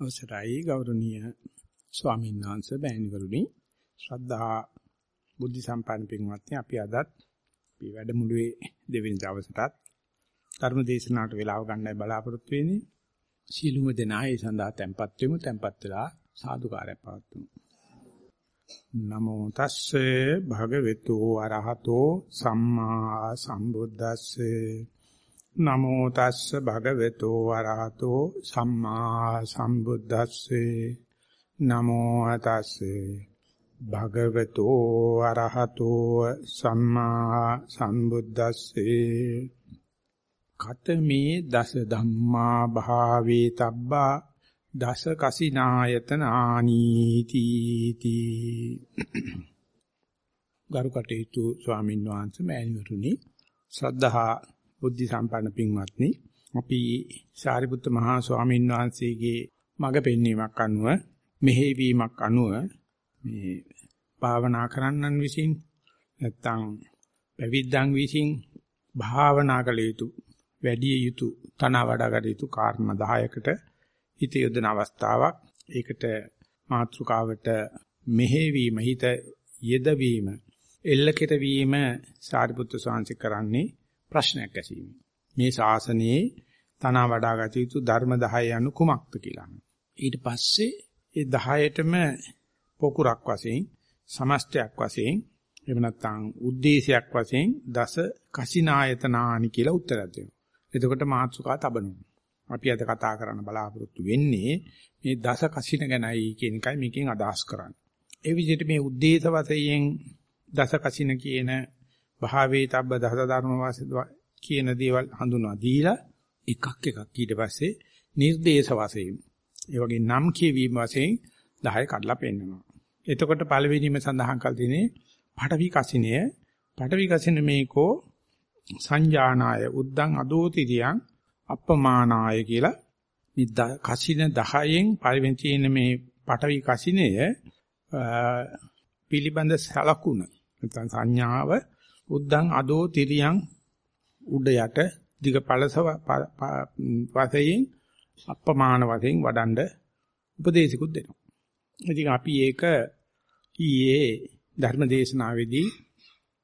අවසරයි ගෞරවනීය ස්වාමීන් වහන්සේ බෑණිවරුනි. ශ්‍රද්ධා බුද්ධ සම්පන්න පින්වත්නි අපි අදත් මේ වැඩමුළුවේ දෙවෙනි දවසටත් ධර්ම දේශනාවට වේලාව ගන්නයි බලාපොරොත්තු වෙන්නේ. සීලුම දෙනා ඒ සඳහා tempත් වෙමු tempත් වෙලා සාදුකාරය පවත්වමු. නමෝ තස්සේ භගවතු අරහතෝ සම්මා සම්බුද්දස්සේ. නමෝ තස්ස භගවතු වරහතෝ සම්මා සම්බුද්දස්සේ. නමෝ තස්සේ භගවතු වරහතෝ සම්මා සම්බුද්දස්සේ. කතමේ දස ධම්මා භාවේ තබ්බා දස කසිනායතනානීති තී ගරු කටයුතු ස්වාමීන් වහන්සේ මෑණිවරුනි ශ්‍රද්ධහා බුද්ධ සම්පන්න පින්වත්නි අපි සාරිපුත්ත මහා ස්වාමීන් වහන්සේගේ මඟ පෙන්වීමක් අනුව මෙහෙවීමක් අනුව මේ භාවනා කරන්නන් විසින් නැත්තම් පැවිද්දන් විසින් භාවනා කළ යුතු වැඩි යුතු තන වඩා කළ යුතු කාරණා 10කට හිත යොදන අවස්ථාවක්. ඒකට මාත්‍රකාවට මෙහෙවීම හිත යෙදවීම එල්ල කෙරවීම සාරිපුත්‍ර ස්වාමීන් කරන්නේ. ප්‍රශ්නයක් ඇසීමයි. මේ ශාසනයේ තන වඩා ගත යුතු ධර්ම 10 යනු කුමක්ද කියලා. ඊට පස්සේ ඒ 10ටම පොකුරක් වශයෙන් සමස්තයක් වශයෙන් එහෙම නැත්නම් ಉದ್ದೇಶයක් වශයෙන් දස කසිනායතනානි කියලා උත්තරයක් දෙනවා. එතකොට මාත්‍සුකා තබනවා. අපි අද කතා කරන්න බලාපොරොත්තු වෙන්නේ මේ දස කසින ගැනයි කියන එකයි මේකෙන් අදහස් කරන්නේ. ඒ විදිහට මේ ಉದ್ದೇಶ වශයෙන් දස කසින කියන භාවේ තබ්බ දහස ධර්ම කියන දේවල් හඳුන්වා දීලා එකක් එකක් ඊට පස්සේ නිර්දේශ වශයෙන් ඒ වගේ නම් කියවීම වශයෙන් 10 කඩලා පෙන්නනවා. එතකොට පළවෙනිම සඳහන් කළ තියෙන්නේ පඨවි කසිනය පඨවි කසින මේකෝ සංජානාය උද්දං අදෝතිරියං අප්පමානාය කියලා මේ කසින 10න් පළවෙනි තියෙන මේ පඨවි කසිනය පිළිබඳ සලකුණ නැත්නම් සංඥාව උද්දං අදෝ තිරියං උඩ යට දිග පළස වශයෙන් අප්‍රමාණ වශයෙන් වඩන්ඩ උපදේශිකුත් දෙනවා. ඉතින් අපි ඒක ඊයේ ධර්ම දේශනාවේදී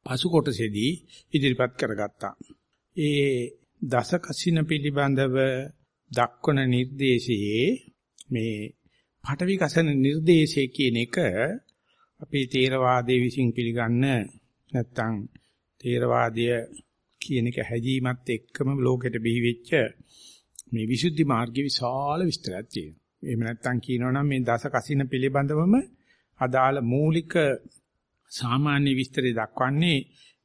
පසු කොටසේදී ඉදිරිපත් කරගත්තා. ඒ දස කසින පිළිබඳව දක්වන නිර්දේශයේ මේ පටවි කසන නිර්දේශය කියන එක අපේ තේරවාදයේ විසින් පිළිගන්න නැත්තම් තේරවාදය කියන එක හැදීමත් එක්කම ලෝකෙට බිහි වෙච්ච මේ විසුද්ධි මාර්ගයේ විශාල විස්තරයක් තියෙනවා. එහෙම නැත්තම් කියනවනම් මේ දස කසින පිළිබඳවම අදාළ මූලික සාමාන්‍ය විස්තරය දක්වන්නේ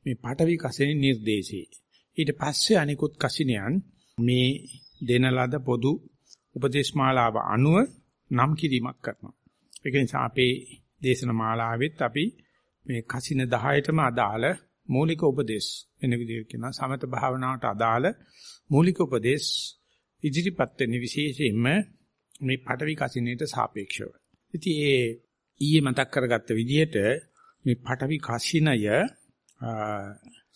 මේ පටවි කසින නිර්දේශේ. ඊට පස්සේ අනිකුත් කසිනයන් මේ දෙන ලද පොදු උපදේශමාලාව අනුව නම් කිරීමක් කරනවා. ඒක නිසා අපේ දේශන මාලාවෙත් අපි මේ කසින 10ටම අදාළ මූලික උපදේශ වෙන විදිහට කියනවා සමත භාවනාවට අදාළ මූලික උපදේශ ඉදිරිපත් වෙන විශේෂයෙන්ම මේ පටවි කසිනේට සාපේක්ෂව. ඉතින් ඒ ඊයේ මතක් කරගත්ත විදිහට මේ පටවි කසිනය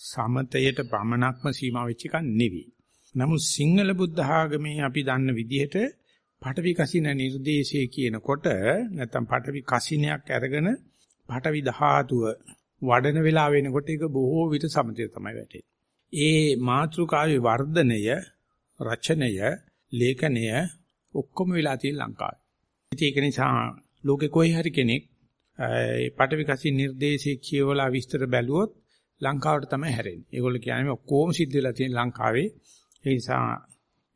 සමතයට පමණක්ම සීමා වෙච්ච එකක් නෙවෙයි. නමුත් සිංහල බුද්ධ ආගමේ අපි දන්න විදිහට පටවි කසින නිර්දේශය කියනකොට නැත්නම් පටවි කසිනයක් අරගෙන පටවි ධාතුව වඩන වෙලාව වෙනකොට ඒක බොහෝ විට සමතය තමයි වැටෙන්නේ. ඒ මාත්‍රිකාවේ වර්ධනය, රචනය, ලේඛනය ඔක්කොම වෙලා තියෙන ලංකාවේ. ඉතින් ඒක නිසා ලෝකේ කොයි හරි කෙනෙක් ඒ පටවි කසින නිර්දේශය කියවලා විස්තර බැලුවොත් ලංකාවට තමයි හැරෙන්නේ. ඒගොල්ලෝ කියන්නේ ඔක්කොම සිද්ධ වෙලා තියෙන ලංකාවේ. ඒ නිසා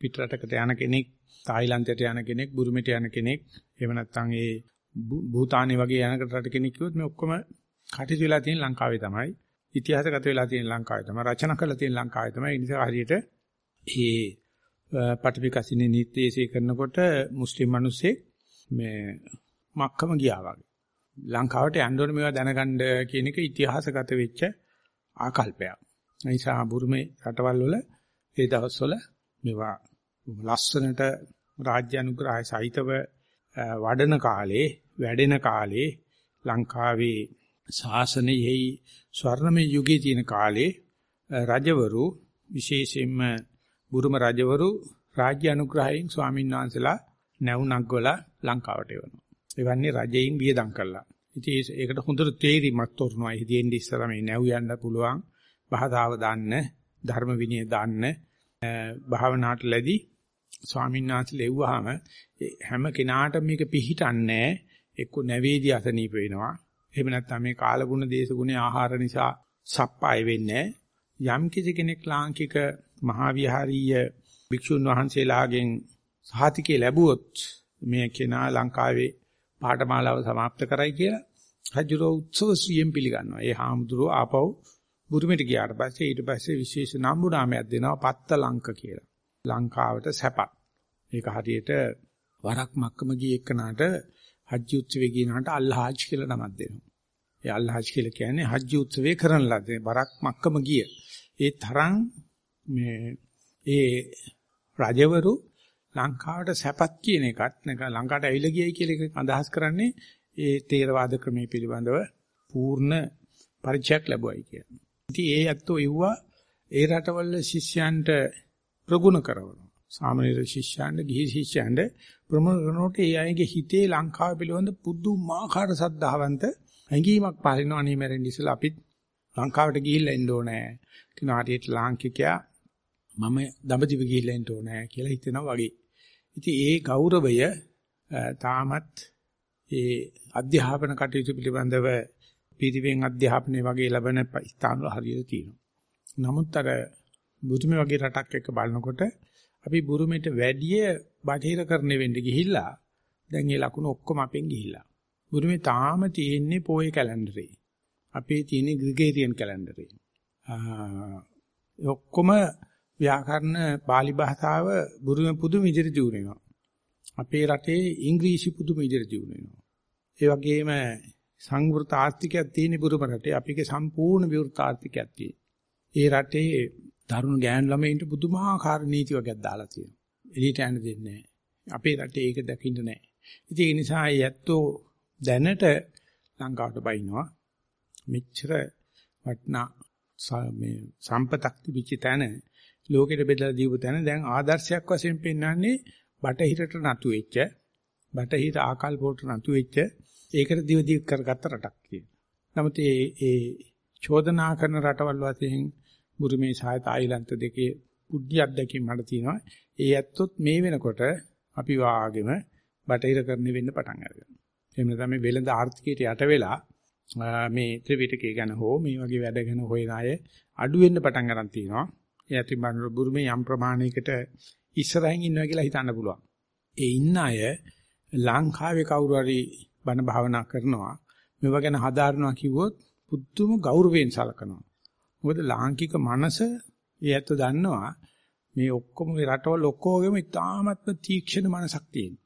පිටරටකට යන කෙනෙක්, තායිලන්තයට යන කෙනෙක්, බුරුමෙට යන කෙනෙක්, එහෙම නැත්නම් ඒ භූතානි වගේ යනකට රට කෙනෙක් කිව්වොත් මේ ඔක්කොම කටයුතු වෙලා තියෙන ලංකාවේ තමයි. ඉතිහාසගත වෙලා තියෙන ලංකාවේ තමයි. රචනා කරලා තියෙන ලංකාවේ තමයි. ඒ නිසා හරියට මේ පටිවිකසිනේ නිත්‍යේශය කරනකොට මුස්ලිම් මිනිස්සෙක් මේ මක්කම ගියා වගේ. ලංකාවට යන්න ඕනේ මේවා දැනගන්න කියන එක ඉතිහාසගත වෙච්ච ආකල්පයක්. ඒ නිසා බුරුමේ රටවල් වල ඒ දවස්වල මේවා ලස්සනට රාජ්‍ය අනුග්‍රහය සහිතව වඩන කාලේ වැඩෙන කාලේ ලංකාවේ ශාසනයෙහි ස්වර්ණමය යුගයේ තියෙන කාලේ රජවරු විශේෂයෙන්ම බුරුම රජවරු රාජ්‍ය අනුග්‍රහයෙන් ස්වාමීන් වහන්සේලා නැවුණක් ගොල ලංකාවට එවනවා. එවන්නේ රජයෙන් වියදම් කරලා. ඉතින් ඒකට හොඳට තේරිමක් තෝරනවා. ඉතින් ඉස්සර මේ නැව් යන්න පුළුවන් භාෂාව දාන්න, ධර්ම විනය දාන්න, භාවනාවට ලැබි ස්වාමීන් වහන්සේ ලෙව්වහම හැම කෙනාටම මේක පිහිටන්නේ එක්ක නැවේදී අසනීප වෙනවා. එහෙම නැත්නම් මේ කාලගුණ දේශගුණේ ආහාර නිසා සප්පාය වෙන්නේ යම් කිසි කෙනෙක් ලාංකික මහා විහාරීය භික්ෂුන් වහන්සේලාගෙන් සහතිකේ ලැබුවොත් මේ කෙනා ලංකාවේ පාඨමාලාව સમાપ્ત කරයි කියලා රජුරෝ උත්සව ශ්‍රියෙන් පිළිගන්නවා. ඒ හාමුදුරුවෝ ආපහු බුරුමෙට ගියාට පස්සේ ඊට පස්සේ විශේෂ නම්බු නාමයක් දෙනවා පත්ත ලංක කියලා. ලංකාවට සැපක්. ඒක හරියට වරක් මක්කම ගිය එක්කනට හජ්ජි උත්සවේ ගියනකට අල්හාජ් කියලා නමක් දෙනවා. ඒ අල්හාජ් කියලා කියන්නේ හජ්ජි උත්සවේ කරන ලද්දේ වරක් මක්කම ගිය. ඒ තරම් මේ ඒ රජවරු ලංකාවට සැපත් කියන එකත් නැක ලංකාවට ඇවිල්ලා ගියයි කියලා එක අදහස් කරන්නේ ඒ තේරවාද ක්‍රමයේ පිළිබඳව පූර්ණ පරිචයක් ලැබුවයි කියන්නේ. ඉතින් ඒ ඇත්තෝ එව්වා ඒ රටවල ශිෂ්‍යයන්ට ප්‍රගුණ කරනවා. සාමාන්‍ය ශිෂ්‍යයන්ට ගිහි ශිෂ්‍යයන්ට ප්‍රමුඛ කරනකොට ඒ අයගේ හිතේ ලංකාව පිළිබඳ පුදුමාකාර සද්ධාවන්ත හැඟීමක් පහළනවා අනේ මැරෙන්න ඉස්සලා අපිත් ලංකාවට ගිහිල්ලා එන්න ඕනේ. කියන හරියට ලාංකිකයා මම දඹදිව ගිහිල්ලා එන්න ඕනේ කියලා හිතනවා වගේ. ඉතින් ඒ ගෞරවය තාමත් ඒ අධ්‍යාපන කටයුතු පිළිබඳව පිරිවෙන් අධ්‍යාපනය වගේ ලැබෙන ස්ථානවල හරියට තියෙනවා. නමුත් අර බුරුමේ වගේ රටක් එක්ක බලනකොට අපි බුරුමෙට වැඩිය බටහිර කරන්න වෙන්න ගිහිල්ලා දැන් මේ ලකුණු ඔක්කොම අපෙන් ගිහිල්ලා. බුරුමේ තාම තියෙන්නේ පොයේ කැලෙන්ඩරේ. අපේ තියෙන්නේ ග්‍රිගේරියන් කැලෙන්ඩරේ. ඔක්කොම ව්‍යාකරණ pāli භාෂාව බුරුම පුදුම විදිහට දියුණු වෙනවා. අපේ රටේ ඉංග්‍රීසි පුදුම විදිහට දියුණු වෙනවා. ඒ වගේම සංවෘත ආර්ථිකයක් තියෙන බුරුම රටේ අපිගේ සම්පූර්ණ විවෘත ආර්ථිකයක් තියෙනවා. ඒ රටේ තරුණ ගෑනු ළමයින්ට පුදුමාකාර නීති වර්ගයක් දාලා තියෙනවා. එළියට යන්න දෙන්නේ නැහැ. අපේ රටේ ඒක දකින්න නැහැ. ඉතින් ඒ නිසා ඇත්තෝ දැනට ලංකාවට බයිනවා. මෙච්චර වටනා මේ සම්පතක් තිබිච්ච තැන ලෝකෙට බෙදලා දීපු තැන දැන් ආදර්ශයක් වශයෙන් පෙන්වන්නේ බටහිරට නතු වෙච්ච බටහිර ආකල්පවලට නතු වෙච්ච ඒකට දිව දිව කරගත්ත රටක් කියන. නමුත් ඒ ඒ චෝදනා කරන රටවල් වශයෙන් බුරුමේ සහ තායිලන්ත දෙකේ පුඩ්ඩි අත්දැකීම් මට තියෙනවා. ඒ ඇත්තොත් මේ වෙනකොට අපි වාගෙම බටහිර කරන්න වෙන්න පටන් අරගන්නවා. එහෙම නැත්නම් මේ වෙළඳ ආර්ථිකයට යට වෙලා මේ ත්‍රිපිටකය ගැන හෝ මේ වගේ වැඩ ගැන හොයන අය අඩු වෙන්න පටන් ගන්න තියෙනවා. ඒ ඇති බණ්ඩර බුරුමේ යම් ප්‍රමාණයකට ඉස්සරහින් ඉන්නවා කියලා හිතන්න පුළුවන්. ඒ ඉන්න අය ලංකාවේ කවුරු හරි බණ භාවනා කරනවා මේවා ගැන හදාරනවා කිව්වොත් පුදුම ගෞරවයෙන් සලකනවා. මොකද ලාංකික මනස ඒ ඇත්ත දන්නවා මේ ඔක්කොම මේ රටවල ඔක්කොගෙම ඉතාමත්ම තීක්ෂණ මනසක් තියෙනවා.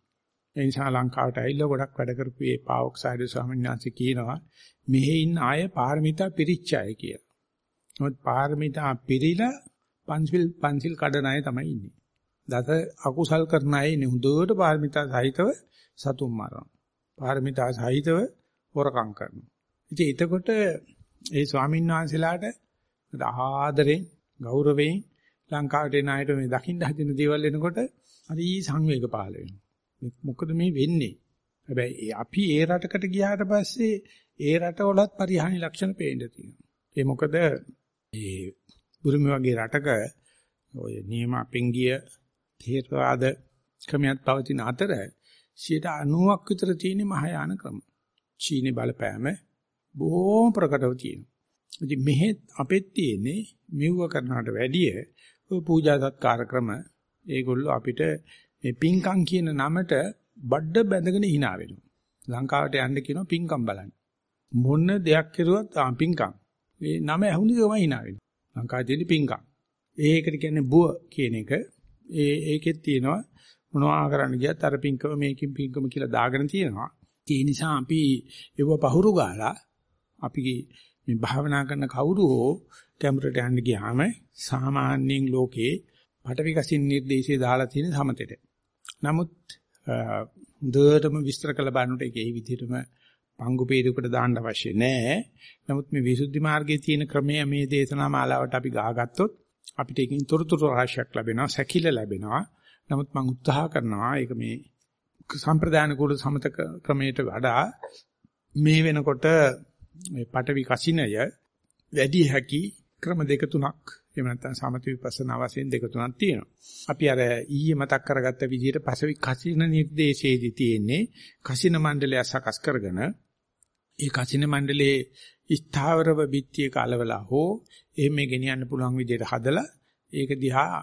ඒ නිසා ලංකාවට ඇවිල්ලා ගොඩක් වැඩ කරපු මේ පාවොක්සයිඩ් ස්වාමීන් වහන්සේ කියනවා මෙහි ඉන්න අය පාරමිතා පිරිච්ච අය කියලා. මොකද පාරමිතා පිරීලා පන්සිල් පන්සිල් කඩන අය තමයි ඉන්නේ. දස අකුසල් කරන අය ඉන්නේ හොඳට පාරමිතා සහිතව සතුම් මරනවා. පාරමිතා සහිතව හොරකම් කරනවා. ඉතින් එතකොට ඒ ස්වාමීන් වහන්සේලාට ආදරෙන් ගෞරවයෙන් ලංකාවට එන අයට මේ දකින්න හදින දේවල් එනකොට හරි සංවේග පහළ වෙනවා. මොකද මේ වෙන්නේ? හැබැයි අපි ඒ රටකට ගියාට පස්සේ ඒ රටවලත් පරිහානි ලක්ෂණ පේන්න තියෙනවා. ඒ මොකද ඒ බුරුම වගේ රටක ඔය නියම අපෙන් ගිය තේරවාද ක්‍රමයක් පවතින අතර 90ක් විතර තියෙන මහායාන ක්‍රම. චීනේ බලපෑම බොහොම ප්‍රකටව තියෙනවා. ඉතින් මෙහෙ අපෙත් තියෙන්නේ මෙව්ව කරනකට වැඩිය ඔය පූජා සත්කාර ක්‍රම ඒගොල්ලෝ අපිට මේ පින්කම් කියන නමට බඩ බැඳගෙන hina වෙනවා. ලංකාවට යන්න කියනවා පින්කම් බලන්න. මොන දෙයක් කරුවත් ආ පින්කම්. මේ නම ඇහුණු ගමන් hina වෙනවා. ලංකාවේ තියෙන පින්කම්. ඒකට කියන්නේ බුව කියන එක. ඒ ඒකෙත් තියෙනවා මොනවා කරන්න ගියත් අර පින්කම මේකින් පින්කම කියලා දාගෙන තියෙනවා. ඒ නිසා අපි ඒව පහුරු ගාලා අපි මේ භාවනා කරන කවුරු හෝ කැමරට යන්න ගියාම සාමාන්‍යයෙන් ලෝකේ පටවිකසින් නිර්දේශය දාලා තියෙන සමතෙට. නමුත් හොඳටම විස්තර කළ බලනකොට ඒක ඒ විදිහටම පංගු peerුකට දාන්න අවශ්‍ය නැහැ. නමුත් මේ විසුද්ධි මාර්ගයේ තියෙන ක්‍රමය මේ දේශනා මාලාවට අපි ගහගත්තොත් අපිට ඒකෙන් තොරතුරු රාශියක් ලැබෙනවා, සැකිල ලැබෙනවා. නමුත් මම උත්සාහ කරනවා ඒක මේ සම්ප්‍රදාන කුල සමතක ක්‍රමයට වඩා මේ වෙනකොට මේ පටවි කසිනය වැඩි හැකි ක්‍රම දෙක තුනක් එහෙම නැත්නම් සමථ විපස්සනා වශයෙන් දෙක තුනක් තියෙනවා. අපි අර ඊයේ මතක් කරගත්ත විදිහට පසවි කසින නිර්දේශයේදී තියෙන්නේ කසින මණ්ඩලය සකස් කරගෙන ඒ කසින මණ්ඩලයේ ස්ථාවරව බිත්තියක අලවලා හෝ එහෙම ගෙනියන්න පුළුවන් විදිහට හදලා ඒක දිහා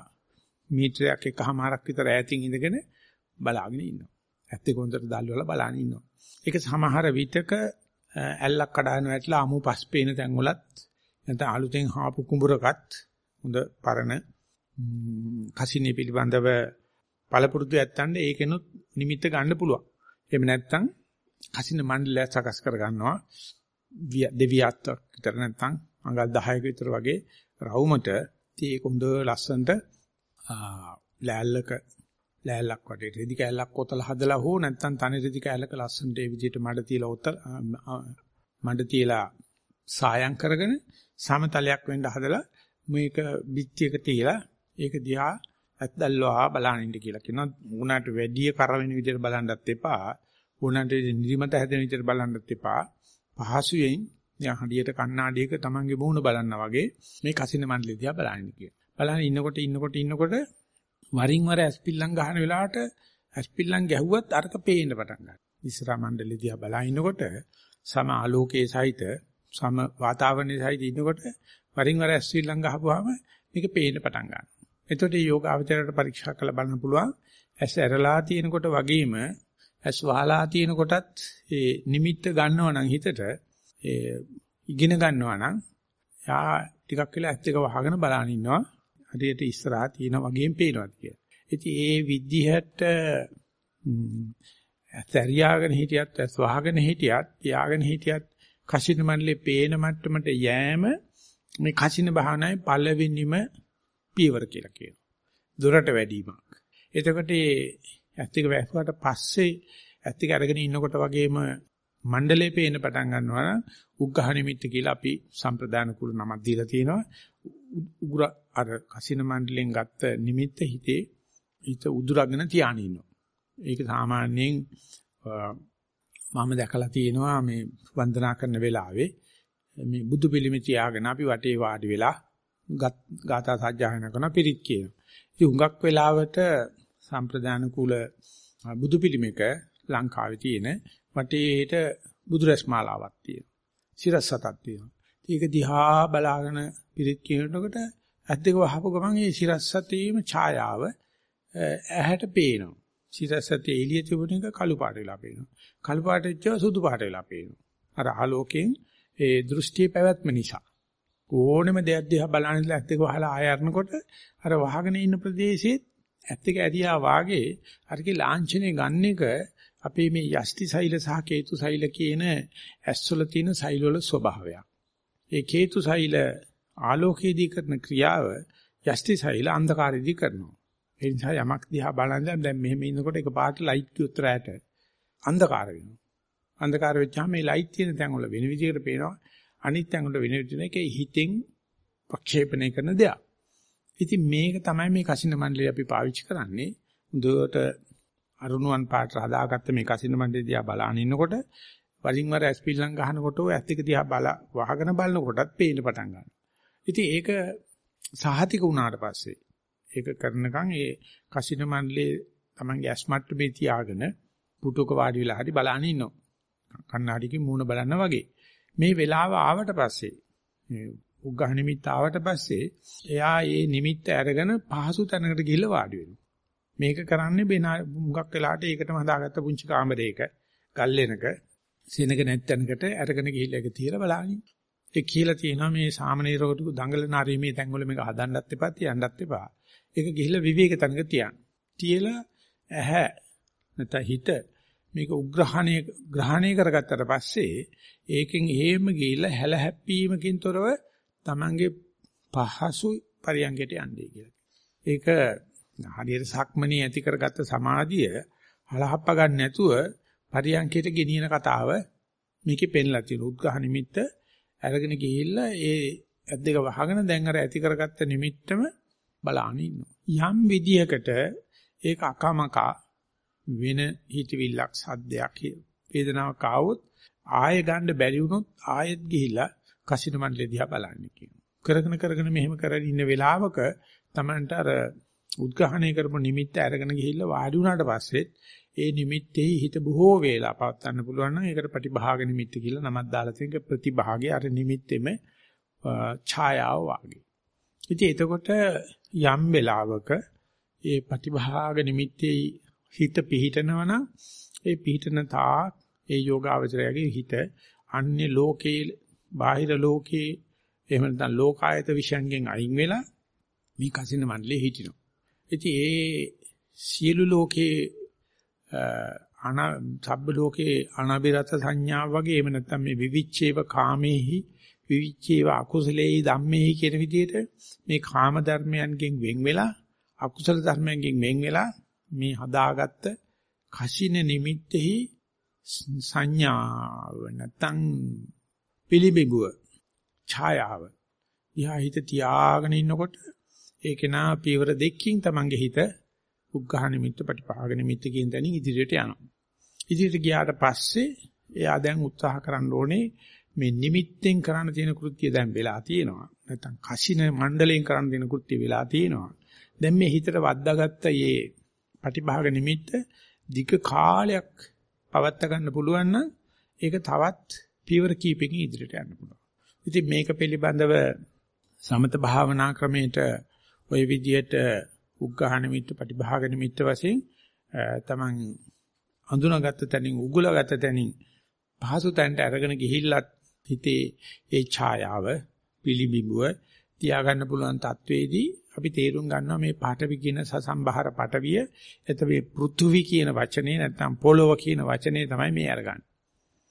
මීටරයක් එකමාරක් විතර ඈතින් ඉඳගෙන බලාගෙන ඉන්නවා. ඇත්තේ කොන්දට දැල්වලා බලාගෙන ඉන්නවා. ඒක සමහර විටක ඇල්ලක් කඩාගෙන වැටලා අමු පස් පේන තැන් වලත් නැත්නම් අලුතෙන් හාපු කුඹරකත් හොඳ පරණ කසිනේ පිළිබඳව පළපුරුදු ඇත්තන්ට ඒකෙනුත් නිමිත්ත ගන්න පුළුවන්. එහෙම නැත්නම් කසින මණ්ඩලය සකස් කර ගන්නවා. දෙවියත් විතර නැත්නම් අඟල් 10ක විතර වගේ රවුමට ඒක හොඳ ලස්සනට ලෑල්ලක ලෑල්ලක් වටේ රෙදි කෑල්ලක් කොතලා හදලා හෝ නැත්නම් තනි රෙදි කෑල්ලක ලස්සනට ඒ විදිහට මඩ තියලා ඔත මඩ තියලා සායම් කරගෙන සමතලයක් වෙන්න හදලා මේක පිටියක තියලා ඒක දිහා ඇත්දල්වා බලන්න ඉන්න කියලා කියනවා. උණාට වැඩි කර වෙන විදිහට බලන්නත් එපා. උණාට නිදිමත හැදෙන විදිහට බලන්නත් එපා. පහසුවෙන් දැන් හදියට කණ්ණාඩියක තමන්ගේ මූණ බලනවා වගේ මේ කසින මණ්ඩලය දිහා බලන්න කියන. බලන්න ඉන්නකොට ඉන්නකොට ඉන්නකොට වරින් වර ඇස්පිල්ලම් ගහන වෙලාවට ඇස්පිල්ලම් ගැහුවත් අරක පේන්න පටන් ගන්නවා. ඉස්සරහා මණ්ඩලය දිහා බලා ඉන්නකොට සම ආලෝකයේ සහිත සම වාතාවරණයේ සහිත ඉන්නකොට වරින් වර ඇස්පිල්ලම් ගහපුවාම මේක පේන්න පටන් ගන්නවා. එතකොට මේ යෝගාවචරයට පරීක්ෂා කරලා බලන්න පුළුවන් ඇස් ඇරලා තියෙනකොට වගේම ඇස් වහලා තියෙනකොටත් ඒ නිමිත්ත ගන්නවා නම් හිතට ඒ ඉගෙන ගන්නවා නම් යා ටිකක් වෙලා ඇස් දෙක වහගෙන බලන ඉන්නවා හරියට ඉස්සරහා තියෙන වගේම පේනවා කියලා. ඉතින් ඒ විදිහට ඇතරියාගෙන හිටියත් ඇස් වහගෙන හිටියත් තියාගෙන හිටියත් කසින මණ්ඩලේ පේන මට්ටමට යෑම මේ කසින භාවනාවේ පළවෙනිම පියවර කියලා කියනවා. දුරට වැඩිවීමක්. එතකොට ඇත්තික වැස්සුවාට පස්සේ ඇත්තික අරගෙන ඉන්නකොට වගේම මණ්ඩලේ පේන පටන් ගන්නවා නම් උග්ඝහ නිමිත්ත කියලා අපි සම්ප්‍රදාන කුල නමක් දීලා තියෙනවා. උගුර අර කසින මණ්ඩලෙන් ගත්ත නිමිත්ත හිතේ හිත උදුරගෙන තියාගෙන ඉන්නවා. ඒක සාමාන්‍යයෙන් මම දැකලා තියෙනවා මේ වන්දනා කරන වෙලාවේ මේ බුදු පිළිමේ තියාගෙන අපි වටේ වාඩි වෙලා ගාථා සජ්ජායනා කරන පිරිත් කියනවා. ඉතින් හුඟක් වෙලාවට සම්ප්‍රදාන කුල බුදු පිළිමේක ලංකාවේ තියෙන වටේට බුදුරස් මාලාවක් තියෙනවා. සිරස්සතක් තියෙනවා. ඒක දිහා බලාගෙන පිරිත් කියනකොට ඇස් දෙක වහපු ගමන් ඒ සිරස්සතේම ඡායාව ඇහැට පේනවා. සිරස්සතේ එළිය තිබුණ එක කළු පාට වෙලා පේනවා. කළු පාට වෙච්චව සුදු පාට වෙලා පේනවා. අර ආලෝකයෙන් ඒ දෘෂ්ටි පැවැත්ම නිසා. ඕනෙම දෙයක් දිහා බලන ඉඳලා ඇස් දෙක වහලා ආය අරනකොට අර වහගෙන ඉන්න ප්‍රදේශෙත් ඇස් දෙක ඇරියා වාගේ අරකේ ලාංඡනේ ගන්න එක අපේ මේ යෂ්ටි සෛල සහ කේතු සෛල කියන ඇස්වල තියෙන සෛල වල ස්වභාවයක්. ඒ කේතු සෛල ආලෝකයේදී කරන ක්‍රියාව යෂ්ටි සෛල අන්ධකාරයේදී කරනවා. ඒ නිසා යමක් දිහා බලනද දැන් මෙහෙම ඉන්නකොට එක පාට ලයිට් කිව්වොත් රැට අන්ධකාර වෙනවා. අන්ධකාර වෙච්චාම මේ ලයිට් තියෙන තැන් වල වෙන විදිහකට පේනවා. අනිත් තැන් වල වෙන විදිහට ඒක හිතෙන් ප්‍රක්ෂේපණය කරන දෙයක්. ඉතින් මේක තමයි මේ කසින මණ්ඩලය අපි පාවිච්චි කරන්නේ. හොඳට අරුණුවන් පාට හදාගත්ත මේ කසින මණ්ඩලය දිහා බලන ඉන්නකොට වරින් වර ඇස්පිල්ලම් ගහනකොට ඔය ඇස් එක දිහා බල වහගෙන බලනකොටත් පේන්න පටන් ගන්නවා. ඉතින් ඒක සහතික වුණාට පස්සේ ඒක කරනකන් ඒ කසින මණ්ඩලයේ Tamange ඇස් මට්ටමේ තියාගෙන පුටුක වාඩි වෙලා හරි බලන ඉන්නවා. කණ්ණාඩියකින් මූණ බලන්න වගේ. මේ වෙලාව ආවට පස්සේ මේ උග්ඝහ නිමිත්ත ආවට පස්සේ එයා ඒ නිමිත්ත අරගෙන පහසු තැනකට ගිහිල්ලා වාඩි වෙනවා. මේක කරන්නේ බෙන මුගක් වෙලාට ඒකටම හදාගත්ත පුංචි කාමරයක ගල්ලෙනක සෙනග නැත්තනකට අරගෙන ගිහිල්ලා ඒක තියලා බලන්නේ. ඒ කියලා තියෙනවා මේ සාමනීරකට දඟලන ආරීමේ තැන්වල මේක හදන්නත් එපා තියන්නත් එපා. ඒක ගිහිල්ලා විවේක තැනක තියන්න. තියලා ඇහැ නැත්නම් හිත මේක උග්‍රහණය ග්‍රහණය කරගත්තට පස්සේ ඒකෙන් එහෙම ගිහිල්ලා හැල හැප්පීමකින් තොරව Tamange පහසු පරියංගයට යන්නේ කියලා. ඒක හරියට සක්මණේ ඇති කරගත්ත සමාධිය හලහප්ප ගන්න නැතුව පරියංගයට ගෙනියන කතාව මේකේ පෙන්ලා තියෙන උද්ඝාහ නිමිත්ත අරගෙන ගිහිල්ලා ඒ ඇත් දෙක වහගෙන දැන් අර ඇති කරගත්ත නිමිත්තම බලාන ඉන්නවා. යම් විදියකට ඒක අකමකා වෙන හිතවිල්ලක් සද්දයක් වේදනාවක් ආවොත් ආයෙ ගන්න බැරි වුණොත් ආයෙත් ගිහිලා කසින මණ්ඩලෙ දිහා බලන්න කියනවා. කරගෙන කරගෙන මෙහෙම කරගෙන ඉන්න වෙලාවක Tamanට අර උද්ඝාණය කරපු නිමිත්ත අරගෙන ගිහිල්ලා වාඩි වුණාට පස්සෙත් ඒ නිමිත්තේ හිත බොහෝ වේලා පවත්වන්න පුළුවන් නම් ඒකට ප්‍රතිභාග නිමිත්ත කියලා නමක් දාලා තියෙන ප්‍රතිභාගය අර නිමිත්තෙම ඡායාව වාගේ. ඉතින් එතකොට යම් වෙලාවක ඒ ප්‍රතිභාග නිමිත්තේ හිත පිහිටනවා නම් ඒ පිහිටන තා ඒ යෝගාවචරයගේ හිත අන්‍ය ලෝකේ බාහිර ලෝකේ එහෙම නැත්නම් ලෝකායත විශ්යන්ගෙන් අයින් වෙලා මේ කසින මණ්ඩලේ හිටිනවා. ඉතින් ඒ සියලු ලෝකේ අන සබ්බ ලෝකේ අනබිරත සංඥා වගේ එහෙම නැත්නම් මේ විවිච්ඡේව කාමේහි විවිච්ඡේව අකුසලේහි ධම්මේහි කියන විදිහට මේ කාම ධර්මයන්ගෙන් වෙන් වෙලා අකුසල ධර්මයන්ගෙන් වෙන් වෙලා මේ හදාගත්ත කසින නිමිත්තෙහි සංඥාව නැත්නම් පිළිබිඹුව ඡායාව දිහා හිත තියාගෙන ඉන්නකොට ඒකේ නා පියවර දෙකකින් තමන්ගේ හිත උග්ඝහ නිමිත්ත ප්‍රතිපාග නිමිත්ත කියන තැනින් ඉදිරියට යනවා. ඉදිරියට ගියාට පස්සේ එයා දැන් උත්සාහ කරන්න ඕනේ මේ නිමිත්තෙන් කරන්න තියෙන කෘත්‍ය දැන් වෙලා තියෙනවා. නැත්තම් කසින මණ්ඩලයෙන් කරන්න තියෙන කෘත්‍ය වෙලා තියෙනවා. දැන් මේ හිතට වද්දාගත්ත මේ ප්‍රතිභාග නිමිත්ත දිග කාලයක් පවත්ත ගන්න පුළුවන් නම් ඒක තවත් පියවර කීපකින් ඉදිරියට යන්න පුළුවන්. ඉතින් මේක පිළිබඳව සමත භාවනා ක්‍රමයට ওই විදියට උග්ඝහ නිමිත්ත ප්‍රතිභාග නිමිත්ත වශයෙන් තමන් අඳුනාගත්ත තැනින් උගුලගත්ත තැනින් පහසු තැනට අරගෙන ගිහිල්ලත් හිතේ ඒ ඡායාව පිළිබිඹුව තියාගන්න පුළුවන් තත්වේදී අපි තේරුම් ගන්නවා මේ පාඨවි කියන සසම්බහර පටවිය එතකොට මේ පෘථුවි කියන වචනේ නැත්නම් පොළොව කියන වචනේ තමයි මේ අරගන්නේ.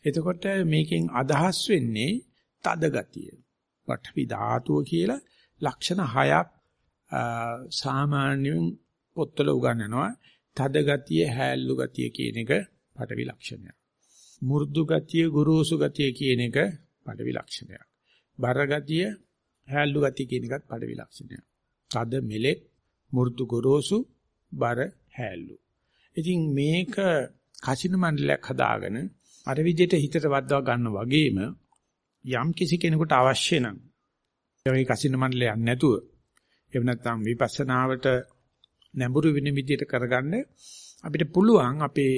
එතකොට මේකෙන් අදහස් වෙන්නේ තද ගතිය. පඨවි ධාතුව කියලා ලක්ෂණ හයක් සාමාන්‍යයෙන් පොත්වල උගන්වනවා. තද ගතිය, හැල්ලු ගතිය කියන එක පටවි ලක්ෂණයක්. මු르දු ගතිය, ගුරුසු ගතිය කියන එක පටවි ලක්ෂණයක්. බර ගතිය, හැල්ලු ගතිය කියන එකත් පටවි ලක්ෂණයක්. තද මෙලෙක්, මු르දු ගුරුසු, බර හැල්ලු. ඉතින් මේක කසින මණ්ඩලයක් හදාගෙන අර විදිහට හිතට වද්දා ගන්න වගේම යම් කිසි කෙනෙකුට අවශ්‍ය නම් ඒ කසින මණ්ඩලයක් නැතුව එහෙම නැත්නම් විපස්සනාවට නැඹුරු වෙන විදිහට කරගන්න අපිට පුළුවන් අපේ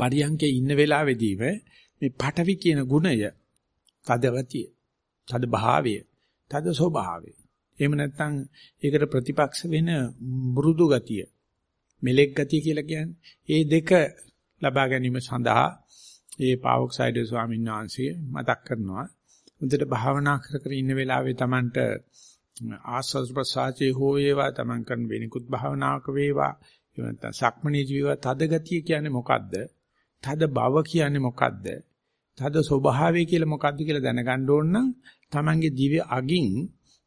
පරියන්කේ ඉන්න වෙලාවෙදීම මේ පටවි කියන ගුණය තදගතිය තද භාවය තද ස්වභාවය එහෙම නැත්නම් ඒකට ප්‍රතිපක්ෂ වෙන මෘදු ගතිය මෙලෙක් ගතිය කියලා කියන්නේ. ඒ දෙක ලබා ගැනීම සඳහා ඒ පාවොක්සයිඩ් ස්වාමීන් වහන්සේ මතක් කරනවා. උන්ට භාවනා කර කර ඉන්න වෙලාවේ Tamanට ආස්වාද ප්‍රසආචේ හෝ වේවා තමන් කරන වෙනිකුත් භාවනාවක වේවා එහෙම නැත්නම් සක්මණේ ජීව තද ගතිය කියන්නේ මොකද්ද? තද බව කියන්නේ මොකද්ද? තද ස්වභාවය කියලා මොකද්ද කියලා දැනගන්න ඕන නම් තමන්ගේ දිව්‍ය අගින්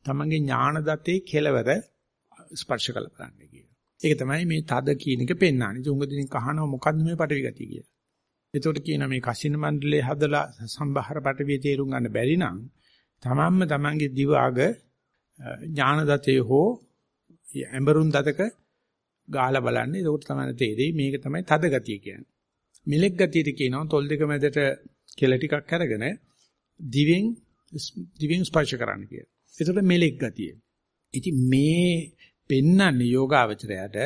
තමන්ගේ ඥාන දතේ කෙලවර ස්පර්ශ කළ බලන්න කියනවා. ඒක තමයි මේ තද කියන එක පෙන්වන්නේ. තුඟ දිනින් කහනව මොකද්ද මේ පටවි ගතිය කියලා. එතකොට කියන මේ කසින මණ්ඩලයේ හදලා සම්බහර පටවිය තේරුම් ගන්න බැරි නම් තමන්ම තමන්ගේ දිව අග ඥාන දතේ හෝ ඇඹරුන් දතක ගාලා බලන්න. ඒකට තමයි තේරෙයි මේක තමයි තද ගතිය කියන්නේ. මිලෙක් ගතියට කියනවා තොල් දෙක මැදට කෙල ටිකක් අරගෙන දිවෙන් දිවෙන් ස්පර්ශ කරන්න කියලා. ඒකට මෙලෙක් ගතිය. ඉතින් මේ පෙන්නන්නේ යෝගාවචරයට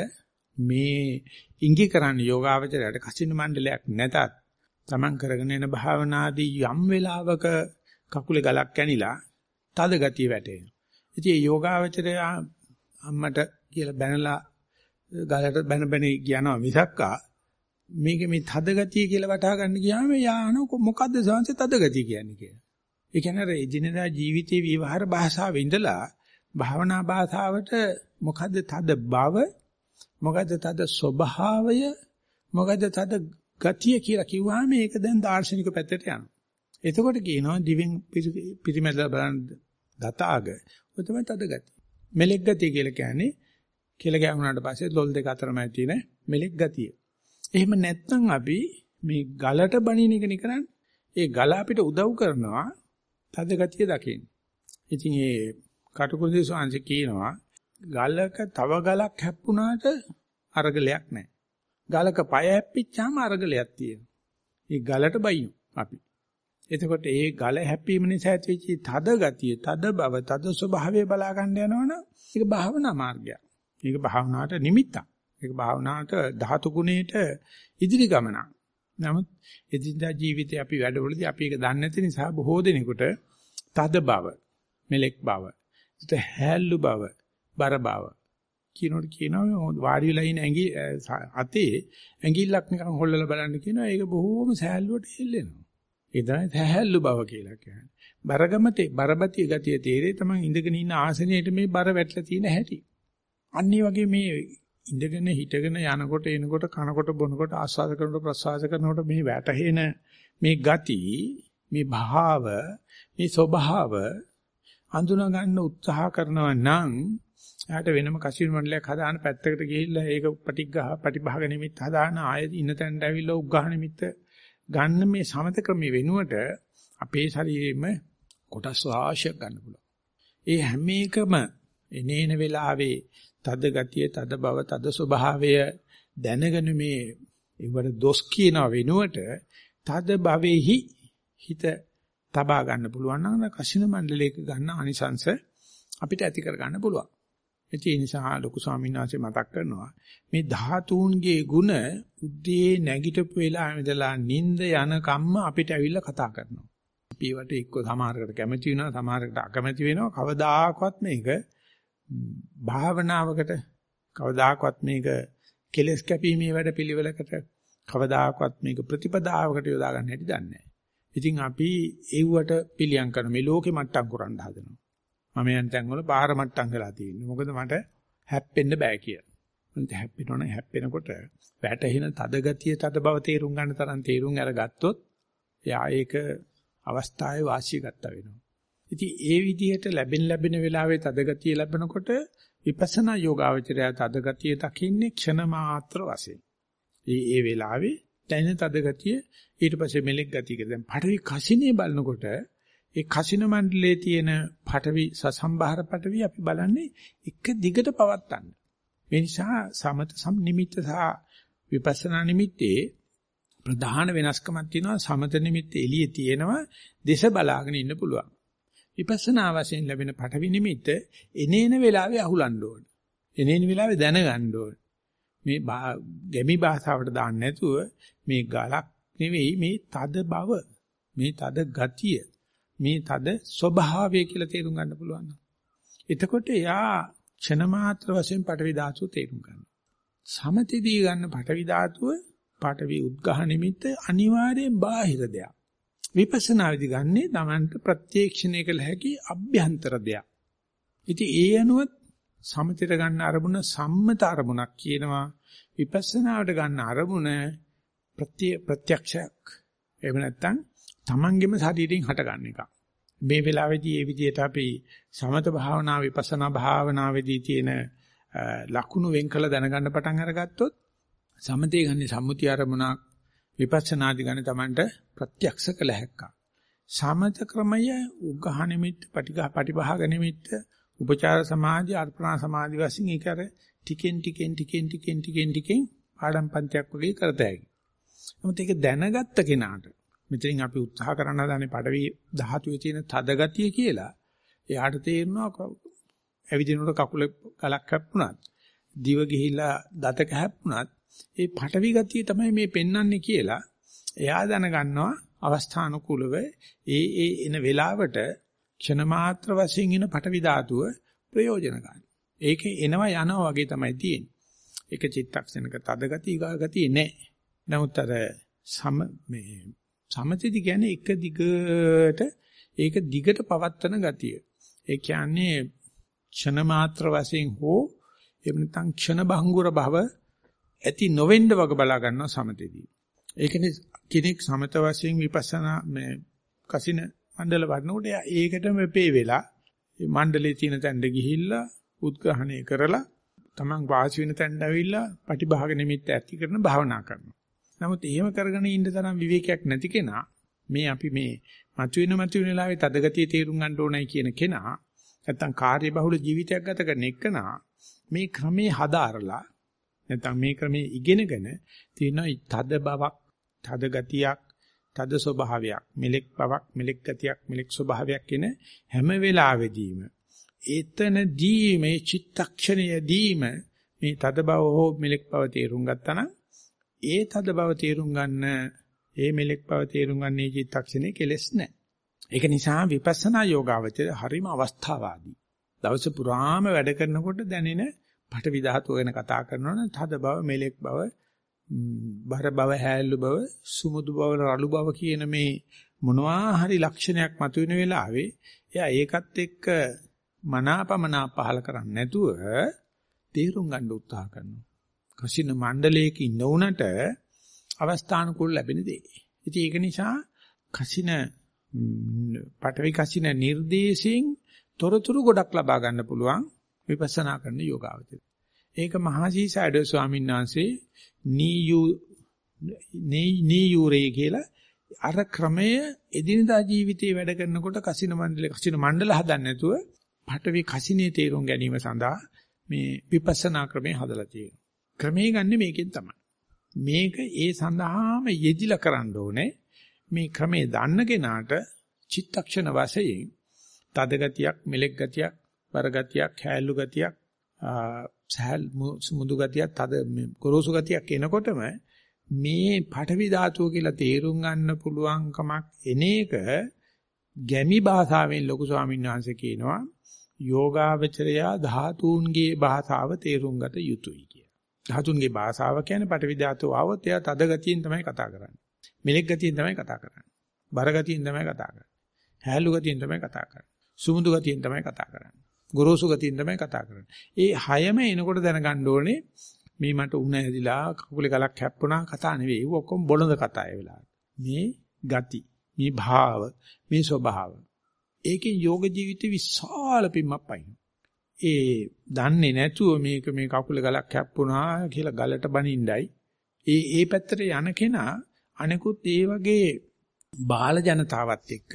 මේ ඉඟි කරන්නේ යෝගාවචරයට කසින මණ්ඩලයක් නැතත් Taman කරගෙන යන භාවනාදී යම් වෙලාවක කකුලේ ගලක් කැනිලා තද ගතිය වැටෙනවා. ඉතින් මේ යෝගාවචරය අම්මට කියලා බැනලා ගලට බැන බැන කියනවා මිසක්කා මේක මේ තද ගතිය කියලා වටහා ගන්න ගියාම යාන මොකද්ද සංස තද ගතිය කියන්නේ කියලා. ඒ කියන්නේ අර එදිනෙදා ජීවිතේ විවහාර භාෂාවෙ ඉඳලා භාවනා භාෂාවට මොකද්ද තද බව මොකද්ද තද ස්වභාවය මොකද්ද තද ගතිය කියලා කිව්වහම ඒක දැන් දාර්ශනික පැත්තට යනවා. එතකොට කියනවා දිවෙන් පිරිමැදලා බලන්න දතාග ඔය තමයි තද ගතිය. මෙලෙක් ගතිය කියලා කියන්නේ කෙල ගැහුණාට පස්සේ ලොල් දෙක අතරමැද තියෙන මෙලෙක් ගතිය. එහෙම නැත්නම් අපි මේ ගලට බණින එක නිකරන්නේ. ඒ ගල අපිට උදව් කරනවා තද ගතිය දකින්න. ඉතින් ඒ කටුකුරුදේ සෝංශ කියනවා ගලක තව ගලක් හැප්පුණාට අරගලයක් නැහැ. ගලක පය හැප්පිච්චාම අරගලයක් තියෙනවා. ඒ ගලට බයින් අපි. එතකොට ඒ ගල හැප්පීම නිසා ඇතිවෙච්ච තද ගතිය, තද බව, තද ස්වභාවය බලා ගන්න යනවනම් ඒක භාවනා මාර්ගයක්. මේක භාවනාවට නිමිත්තක්. ඒක භාවනාවට ධාතු ගුණයට ඉදිරි ගමනක්. නමුත් එදිනදා ජීවිතේ අපි වැඩවලදී අපි ඒක දන්නේ නැති නිසා බොහෝ දෙනෙකුට තද බව, මෙලෙක් බව, හැල්ලු බව, බර බව කියනකොට කියනවා වාඩි වෙලා ඉන්න ඇඟි අතේ ඇඟිල්ලක් නිකන් හොල්ලලා බලන්න කියනවා ඒක බොහෝම සහැල්ලුවට හෙල්ලෙනවා. ඒ තමයි සහැල්ලු බව කියලා කියන්නේ. බරගමතේ බරබතිය ගතිය තේරේ තමයි ඉඳගෙන ඉන්න ආසනයේට මේ බර වැටලා තියෙන හැටි. අන්න වගේ මේ ඉඳගෙන හිටගෙන යනකොට එනකොට කනකොට බොනකොට ආස්වාද කරනකොට ප්‍රසවාස කරනකොට මේ වැටහෙන මේ ගති මේ භාව මේ ස්වභාව අඳුනා ගන්න උත්සාහ කරනවා නම් එයාට වෙනම කසින මණ්ඩලයක් හදාන පැත්තකට ගිහිල්ලා ඒක පටිග්ගහ පටිභාග නිමිත්ත හදාන ආයෙ ඉන්න තැනට ඇවිල්ලා උග්ඝහ නිමිත්ත ගන්න මේ සමත ක්‍රමයේ වෙනුවට අපේ ශරීරෙම කොටස් රාශියක් ගන්න පුළුවන්. ඒ හැම එකම එනේන වෙලාවේ තද ගතිය, තද බව, තද ස්වභාවය දැනගෙන මේ ඒවට දොස් කියන වෙනුවට තද භවෙහි හිත තබා ගන්න පුළුවන් නම් කසින මණ්ඩලයක ගන්න අනිසංශ අපිට ඇති කර ගන්න පුළුවන්. ඒ නිසා ලොකු ස්වාමීන් වහන්සේ මතක් කරනවා මේ ධාතුන්ගේ ಗುಣ උද්දී නැගිටපු වෙලාවෙ ඉඳලා නිින්ද යන කම්ම අපිට ඇවිල්ලා කතා කරනවා. අපි ඒවට එක්ක සමහරකට කැමති වෙනවා සමහරකට අකමැති වෙනවා කවදාකවත් මේක භාවනාවකට කවදාකවත් මේක කෙලස් කැපීමේ වැඩ පිළිවෙලකට කවදාකවත් මේක ප්‍රතිපදාවකට යොදා ගන්න හැටි දන්නේ නැහැ. ඉතින් අපි ඒවට පිළියම් කරන මේ ලෝකෙ මට්ටම් කරන්න හදනවා. මම යන තැන් වල පාර මට්ටම් වෙලා තියෙන්නේ. මොකද මට හැප්පෙන්න බෑ කියලා. මම හැප්පෙනවනේ හැප්පෙනකොට වැටෙන තද ගතිය තද බව තේරුම් ගන්න තරම් තේරුම් අරගත්තොත් එයා ඒක අවස්ථාවේ වාසිය ගත්තා වෙනවා. ඉතින් ඒ විදිහට ලැබෙන ලැබෙන වෙලාවේ තද ගතිය ලැබෙනකොට විපස්සනා යෝගාවචරය තද ගතිය දකින්නේ ක්ෂණ මාත්‍ර වශයෙන්. ඒ ඒ වෙලාවේ දැනෙන තද ගතිය ඊට පස්සේ මෙලෙක් ගතිය කියලා. දැන් පඩවි කසිනේ බලනකොට ඒ කසින මණ්ඩලයේ තියෙන පටවි සසම්බාර පටවි අපි බලන්නේ එක දිගට පවත්තන්න. ඒ නිසා සමත සම් නිමිත්ත සහ විපස්සනා නිමිත්තේ ප්‍රධාන වෙනස්කමක් තියෙනවා සමත නිමිත්ත එළියේ තියෙනවා දේශ බලාගෙන ඉන්න පුළුවන්. විපස්සනා වශයෙන් ලැබෙන පටවි නිමිත්ත එනේන වෙලාවේ අහුලන්න ඕන. එනේන වෙලාවේ දැනගන්න ඕන. මේ ගැමි භාෂාවට දාන්න නැතුව මේ ගලක් නෙවෙයි මේ තද බව මේ තද ගතිය මේ තද ස්වභාවය කියලා තේරුම් ගන්න පුළුවන්. එතකොට එයා ක්ෂණ මාත්‍ර වශයෙන් පටවි ධාතුව තේරුම් ගන්නවා. සමතේදී ගන්න පටවි ධාතුව පටවි උද්ඝහ නිමිත්ත අනිවාර්යෙන් බාහිර දෙයක්. විපස්සනා විදි ගන්නේ Tamanට ප්‍රත්‍යක්ෂණය කළ හැකි අභ්‍යන්තර දෙයක්. ඉතින් ඒ අනුව සමතේට ගන්න අරමුණ සම්මත අරමුණක් කියනවා. විපස්සනාවට ගන්න අරමුණ ප්‍රත්‍ය ප්‍රත්‍යක්ෂයක්. එහෙම නැත්නම් Tamanගෙම ශරීරයෙන් හටගන්න එකක්. මේ වෙලාවේදී මේ විදිහට අපි සමත භාවනා විපස්සනා භාවනාවේදී තියෙන ලකුණු වෙන් කළ දැනගන්න පටන් අරගත්තොත් සමතේ ගන්නේ සම්මුතිය අරමුණක් විපස්සනාදි ගන්න Tamanට ප්‍රත්‍යක්ෂ කළ හැක්කක්. සමත ක්‍රමය උග්ඝහ නිමිත්ත, පටිඝ පටිභාග නිමිත්ත, උපචාර සමාධි, අර්පණා සමාධි වශයෙන් ඒක අර ටිකෙන් ටිකෙන් ටිකෙන් ටිකෙන් ටිකෙන් ටිකෙන් පාඩම් පන්තියක් වගේ කරතයි. නමුත් ඒක දැනගත්ත කෙනාට මෙතනින් අපි උත්සාහ කරන්න හදනේ පඩවි ධාතුවේ තියෙන තද ගතිය කියලා. එයාට තේරෙනවා ඇවිදිනකොට කකුල ගලක් හැප්පුණත්, දිව ගිහිලා දතක හැප්පුණත්, ඒ පඩවි ගතිය තමයි මේ පෙන්වන්නේ කියලා. එයා දැනගන්නවා අවස්ථානුකූලව ඒ ඒ එන වෙලාවට ක්ෂණ මාත්‍ර වශයෙන් එන පටවි ධාතුව ප්‍රයෝජන ගන්න. ඒකේ එනවා යනවා වගේ තමයි තියෙන්නේ. ඒක චිත්තක්ෂණක තද ගතිය ගා ගතිය නෑ. නමුත් අර සම මේ සමථයේදී කියන්නේ එක දිගට ඒක දිගට පවත්වන ගතිය. ඒ කියන්නේ ක්ෂණ මාත්‍ර වශයෙන් හෝ එහෙම නැත්නම් ක්ෂණ භංගුර භව ඇති නොවෙන්න වග බලා ගන්නවා සමතේදී. ඒකනේ කෙනෙක් සමත වශයෙන් විපස්සනා මේ කසින මණ්ඩල වඩනකොට එයා ඒකටම පේ වෙලා මේ මණ්ඩලේ තියෙන තැනට ගිහිල්ලා උද්ග්‍රහණය කරලා තමන් වාසි වෙන තැනට ඇවිල්ලා පටිභාග නිමිත්ත ඇති කරන භාවනා කරනවා. නමුත් එහෙම කරගෙන ඉන්න තරම් විවේකයක් නැති කෙනා මේ අපි මේ මතුවෙන මතුවෙන වෙලාවේ තදගතිය තේරුම් ගන්න ඕනයි කියන කෙනා නැත්තම් කාර්යබහුල ජීවිතයක් ගත කරන එකනා මේ ක්‍රමේ හදාarලා නැත්නම් මේ ක්‍රමයේ ඉගෙනගෙන තියෙන තද බවක්, තද ගතියක්, තද ස්වභාවයක්, මෙලෙක් බවක්, මෙලෙක් ගතියක්, මෙලෙක් ස්වභාවයක් කියන හැම වෙලාවෙදීම ඒතනදී මේ චිත්තක්ෂණයදීම මේ තද බව හෝ මෙලෙක් බව තේරුම් ගත්තා නම් ඒ තද බව තේරුම් ගන්න ඒ මෙලෙක් බව තේරුම් ගන්නේ චිත්තක්ෂණේ කෙලස් නැහැ. ඒක නිසා විපස්සනා යෝගාවචර හරිම අවස්ථාවාදී. දවස පුරාම වැඩ කරනකොට දැනෙන පටවි ධාතුව ගැන කතා කරනවනම් තද බව, මෙලෙක් බව, බර බව, හැල්ලු බව, සුමුදු බව, රළු බව කියන මේ මොනවා හරි ලක්ෂණයක් මතුවෙන වෙලාවේ එයා ඒකත් එක්ක මනාපමනා පහල කරන්නේ නැතුව තේරුම් ගන්න උත්සාහ කරනවා. කසින මණ්ඩලයක ඉන්න උනට අවස්ථානුකූල ලැබෙන දේ. ඉතින් ඒක නිසා කසින පටවි කසින නිර්දේශයෙන් තොරතුරු ගොඩක් ලබා ගන්න පුළුවන් විපස්සනා කරන යෝගාවචර. ඒක මහසීසඩ ස්වාමීන් වහන්සේ නීයු නීයුරේ කියලා අර ක්‍රමය එදිනදා ජීවිතේ වැඩ කරනකොට කසින මණ්ඩල කසින මණ්ඩල හදන්න නැතුව පටවි කසිනේ තේරුම් ගැනීම සඳහා මේ විපස්සනා ක්‍රමය හදලා තියෙනවා. ක්‍රමේ ගන්න මේකෙන් තමයි. මේක ඒ සඳහාම යෙදිලා කරන්න ඕනේ. මේ ක්‍රමේ දන්න කෙනාට චිත්තක්ෂණ වශයෙන් තද ගතියක්, මෙලෙක් ගතියක්, බර ගතියක්, හැලු ගතියක්, සහල් මුදු ගතියක්, තද ගොරෝසු ගතියක් එනකොටම මේ පඨවි ධාතුව කියලා තේරුම් ගන්න පුළුවන්කමක් එන එක ගැමි භාෂාවෙන් ලොකු ස්වාමීන් වහන්සේ කියනවා යෝගාවචරයා ධාතුන්ගේ භාෂාව තේරුම් ගත යුතුයි කිය. ධාතුන්ගේ භාෂාව කියන්නේ පටවි ධාතුව આવොත් එයා තද ගතියෙන් තමයි කතා කරන්නේ. මෙලෙක් ගතියෙන් තමයි කතා කරන්නේ. බර ගතියෙන් තමයි කතා කරන්නේ. හැලු ගතියෙන් තමයි කතා කරන්නේ. සුමුදු ගතියෙන් තමයි කතා කරන්නේ. ගොරෝසු ගතියෙන් තමයි කතා කරන්නේ. ඒ හයම එනකොට දැනගන්න ඕනේ මේ මට උණ ඇදිලා කකුලේ ගලක් හැප්පුණා කතා නෙවෙයි. ඒක ඔක්කොම බොළඳ කතා ඒ වෙලාවට. මේ ගති, මේ භාව, මේ ස්වභාව. ඒකේ යෝග ජීවිතේ විශාල පිම්මක් පයින්. ඒ දන්නේ නැතුව මේක මේ කකුලේ ගලක් හැප්පුණා කියලා ගලට බනින්නයි. ඒ ඒ පැත්තට යන කෙනා අනිකුත් ඒ වගේ බාල ජනතාවත් එක්ක